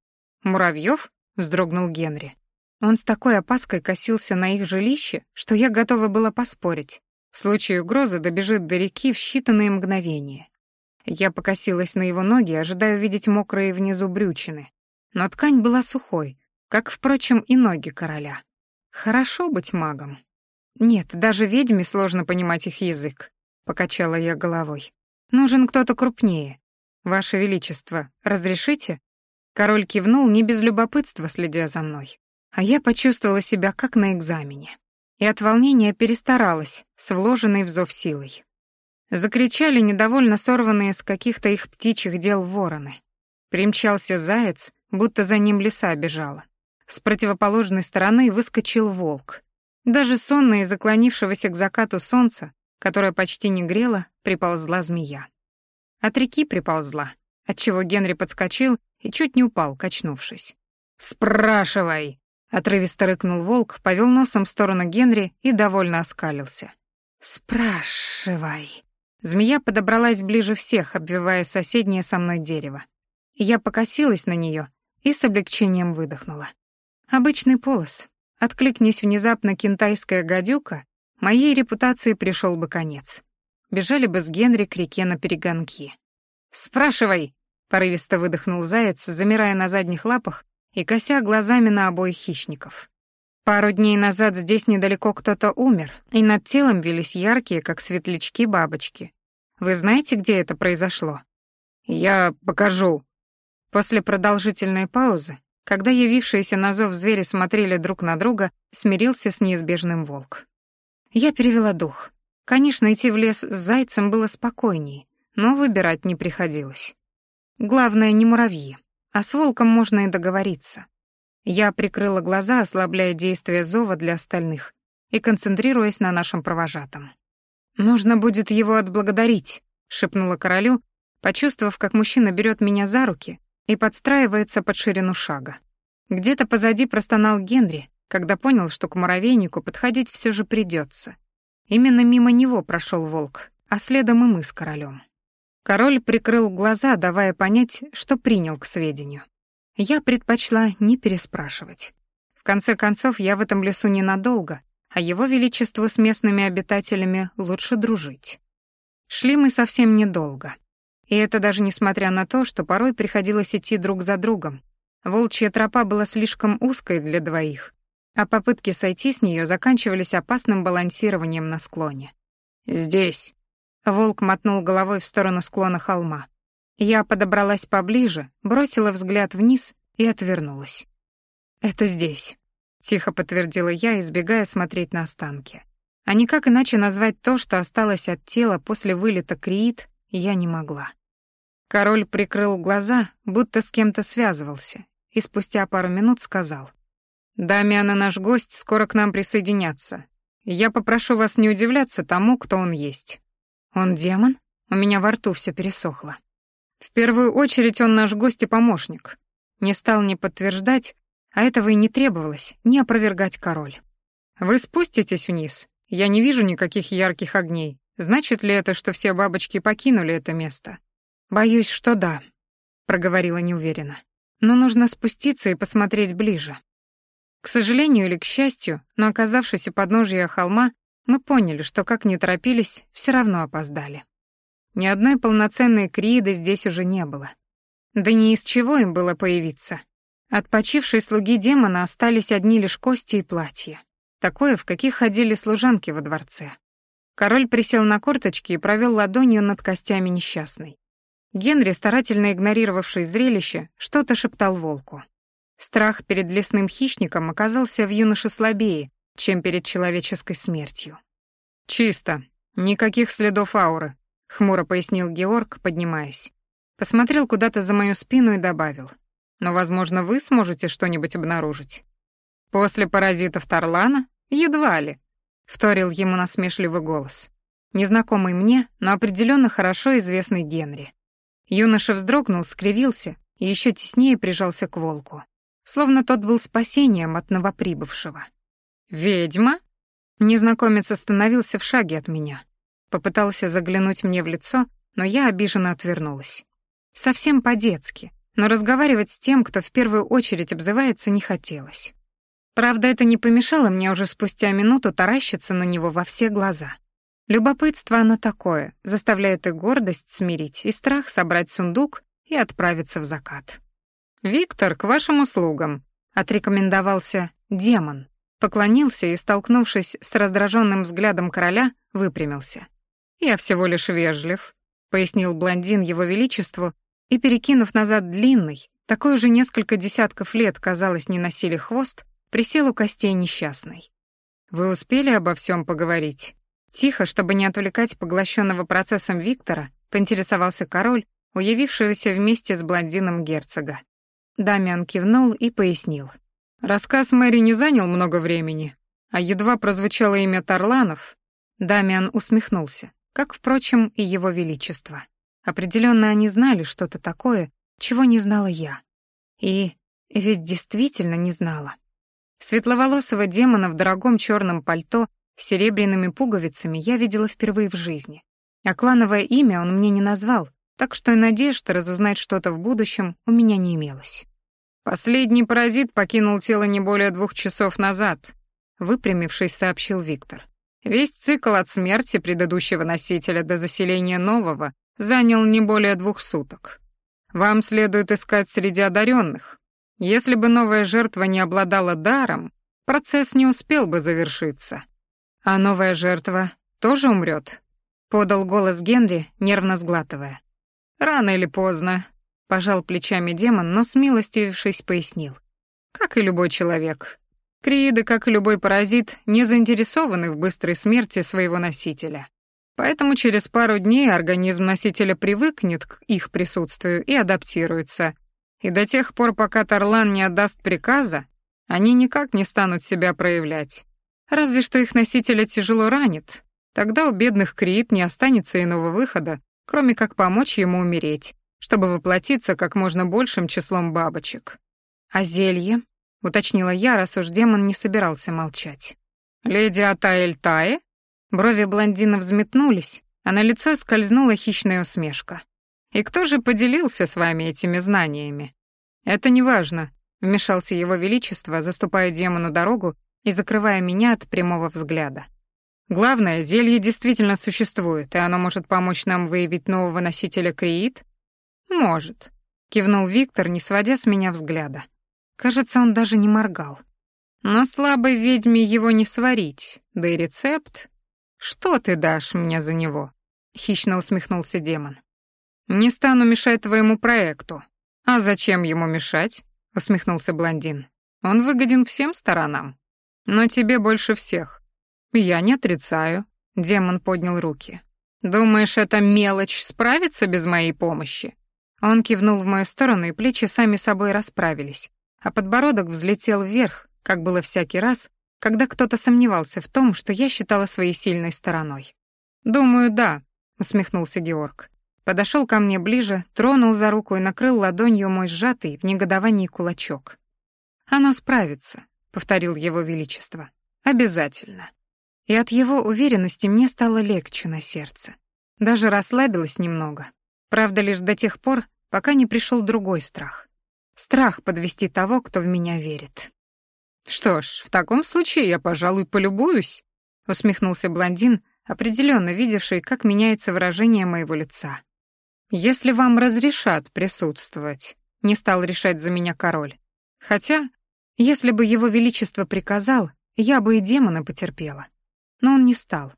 «Муравьев?» — вздрогнул Генри. Он с такой опаской косился на их жилище, что я готова была поспорить. В случае угрозы добежит до реки в считанные мгновения. Я покосилась на его ноги, ожидая увидеть мокрые внизу брючины. Но ткань была сухой, как, впрочем, и ноги короля. Хорошо быть магом. Нет, даже ведьме сложно понимать их язык, покачала я головой. Нужен кто-то крупнее. Ваше величество, разрешите? Король кивнул не без любопытства, следя за мной. А я почувствовала себя как на экзамене и от волнения перестаралась с вложенной в зов силой. Закричали недовольно сорванные с каких-то их птичьих дел вороны. Примчался заяц, будто за ним лиса бежала. С противоположной стороны выскочил волк. Даже сонная из заклонившегося к закату солнца, которое почти не грело, приползла змея. От реки приползла, отчего Генри подскочил и чуть не упал, качнувшись. «Спрашивай!» Отрывисто рыкнул волк, повел носом в сторону Генри и довольно оскалился. «Спрашивай». Змея подобралась ближе всех, обвивая соседнее со мной дерево. Я покосилась на нее и с облегчением выдохнула. Обычный полос. Откликнись внезапно кентайская гадюка, моей репутации пришел бы конец. бежали бы с Генри к реке на перегонки. «Спрашивай!» — порывисто выдохнул заяц, замирая на задних лапах и кося глазами на обоих хищников. Пару дней назад здесь недалеко кто-то умер, и над телом вились яркие, как светлячки, бабочки. Вы знаете, где это произошло? Я покажу. После продолжительной паузы, когда явившиеся на зов звери смотрели друг на друга, смирился с неизбежным волк. Я перевела дух. Конечно, идти в лес с зайцем было спокойнее, но выбирать не приходилось. Главное, не муравьи, а с волком можно и договориться. Я прикрыла глаза, ослабляя действие зова для остальных и концентрируясь на нашем провожатом. «Нужно будет его отблагодарить», — шепнула королю, почувствовав, как мужчина берет меня за руки и подстраивается под ширину шага. Где-то позади простонал Генри, когда понял, что к муравейнику подходить все же придется. Именно мимо него прошел волк, а следом и мы с королем. Король прикрыл глаза, давая понять, что принял к сведению. Я предпочла не переспрашивать. В конце концов, я в этом лесу ненадолго, а его величеству с местными обитателями лучше дружить. Шли мы совсем недолго. И это даже несмотря на то, что порой приходилось идти друг за другом. Волчья тропа была слишком узкой для двоих, а попытки сойти с нее заканчивались опасным балансированием на склоне. «Здесь». Волк мотнул головой в сторону склона холма. Я подобралась поближе, бросила взгляд вниз и отвернулась. «Это здесь», — тихо подтвердила я, избегая смотреть на останки. А никак иначе назвать то, что осталось от тела после вылета Криит, я не могла. Король прикрыл глаза, будто с кем-то связывался, и спустя пару минут сказал. «Дамиан наш гость скоро к нам присоединятся. Я попрошу вас не удивляться тому, кто он есть». «Он демон?» У меня во рту все пересохло. «В первую очередь он наш гость и помощник». Не стал ни подтверждать, а этого и не требовалось, не опровергать король. «Вы спуститесь вниз. Я не вижу никаких ярких огней. Значит ли это, что все бабочки покинули это место?» «Боюсь, что да», — проговорила неуверенно. «Но нужно спуститься и посмотреть ближе». К сожалению или к счастью, но оказавшись у подножия холма, мы поняли, что как ни торопились, все равно опоздали. Ни одной полноценной крииды здесь уже не было. Да ни из чего им было появиться. От почившей слуги демона остались одни лишь кости и платья. Такое, в каких ходили служанки во дворце. Король присел на корточки и провел ладонью над костями несчастной. Генри, старательно игнорировавший зрелище, что-то шептал волку. Страх перед лесным хищником оказался в юноше слабее, чем перед человеческой смертью. «Чисто. Никаких следов ауры», — хмуро пояснил Георг, поднимаясь. Посмотрел куда-то за мою спину и добавил. «Но, возможно, вы сможете что-нибудь обнаружить». «После паразитов Тарлана? Едва ли», — вторил ему насмешливый голос. Незнакомый мне, но определенно хорошо известный Генри. Юноша вздрогнул, скривился и еще теснее прижался к волку, словно тот был спасением от новоприбывшего. «Ведьма?» Незнакомец остановился в шаге от меня. Попытался заглянуть мне в лицо, но я обиженно отвернулась. Совсем по-детски, но разговаривать с тем, кто в первую очередь обзывается, не хотелось. Правда, это не помешало мне уже спустя минуту таращиться на него во все глаза. Любопытство оно такое, заставляет и гордость смирить, и страх собрать сундук и отправиться в закат. «Виктор, к вашим услугам», — отрекомендовался демон, Поклонился и, столкнувшись с раздраженным взглядом короля, выпрямился. «Я всего лишь вежлив», — пояснил блондин его величеству, и, перекинув назад длинный, такой же несколько десятков лет, казалось, не носили хвост, присел у костей несчастный. «Вы успели обо всем поговорить?» Тихо, чтобы не отвлекать поглощенного процессом Виктора, поинтересовался король, уявившегося вместе с блондином герцога. Дамиан кивнул и пояснил. Рассказ Мэри не занял много времени, а едва прозвучало имя Тарланов, Дамиан усмехнулся, как, впрочем, и его величество. Определенно они знали что-то такое, чего не знала я. И ведь действительно не знала. Светловолосого демона в дорогом черном пальто с серебряными пуговицами я видела впервые в жизни. А клановое имя он мне не назвал, так что и надежды разузнать что-то в будущем у меня не имелось. Последний паразит покинул тело не более двух часов назад, выпрямившись, сообщил Виктор. Весь цикл от смерти предыдущего носителя до заселения нового занял не более двух суток. Вам следует искать среди одаренных. Если бы новая жертва не обладала даром, процесс не успел бы завершиться. А новая жертва тоже умрет, подал голос Генри, нервно сглатывая. Рано или поздно, пожал плечами демон, но смилостивившись пояснил. Как и любой человек. Крииды, как и любой паразит, не заинтересованы в быстрой смерти своего носителя. Поэтому через пару дней организм носителя привыкнет к их присутствию и адаптируется. И до тех пор, пока Тарлан не отдаст приказа, они никак не станут себя проявлять. Разве что их носителя тяжело ранит. Тогда у бедных Криит не останется иного выхода, кроме как помочь ему умереть, чтобы воплотиться как можно большим числом бабочек. А зелье? уточнила я, раз уж демон не собирался молчать. Леди Атаэль Тае? Брови блондина взметнулись, а на лицо скользнула хищная усмешка. «И кто же поделился с вами этими знаниями?» «Это неважно», — вмешался его величество, заступая демону дорогу и закрывая меня от прямого взгляда. «Главное, зелье действительно существует, и оно может помочь нам выявить нового носителя Криит?» «Может», — кивнул Виктор, не сводя с меня взгляда. Кажется, он даже не моргал. «Но слабой ведьме его не сварить, да и рецепт...» «Что ты дашь мне за него?» — хищно усмехнулся демон. «Не стану мешать твоему проекту». «А зачем ему мешать?» — усмехнулся блондин. «Он выгоден всем сторонам. Но тебе больше всех». «Я не отрицаю», — демон поднял руки. «Думаешь, эта мелочь справится без моей помощи?» Он кивнул в мою сторону, и плечи сами собой расправились, а подбородок взлетел вверх, как было всякий раз, когда кто-то сомневался в том, что я считала своей сильной стороной. «Думаю, да», — усмехнулся Георг. Подошел ко мне ближе, тронул за руку и накрыл ладонью мой сжатый в негодовании кулачок. «Она справится», — повторил его величество. «Обязательно». И от его уверенности мне стало легче на сердце. Даже расслабилась немного. Правда, лишь до тех пор, пока не пришел другой страх. Страх подвести того, кто в меня верит. «Что ж, в таком случае я, пожалуй, полюбуюсь», — усмехнулся блондин, определенно видевший, как меняется выражение моего лица. «Если вам разрешат присутствовать», — не стал решать за меня король. Хотя, если бы его величество приказал, я бы и демона потерпела. Но он не стал.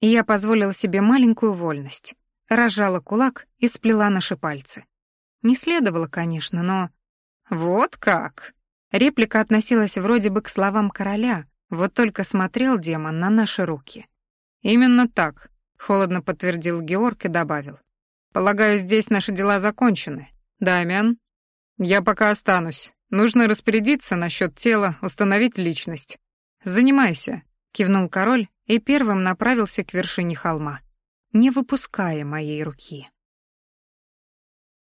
И я позволила себе маленькую вольность. Разжала кулак и сплела наши пальцы. Не следовало, конечно, но... «Вот как!» Реплика относилась вроде бы к словам короля, вот только смотрел демон на наши руки. «Именно так», — холодно подтвердил Георг и добавил. «Полагаю, здесь наши дела закончены. Дамиан, я пока останусь. Нужно распорядиться насчет тела, установить личность. Занимайся», — кивнул король и первым направился к вершине холма, не выпуская моей руки.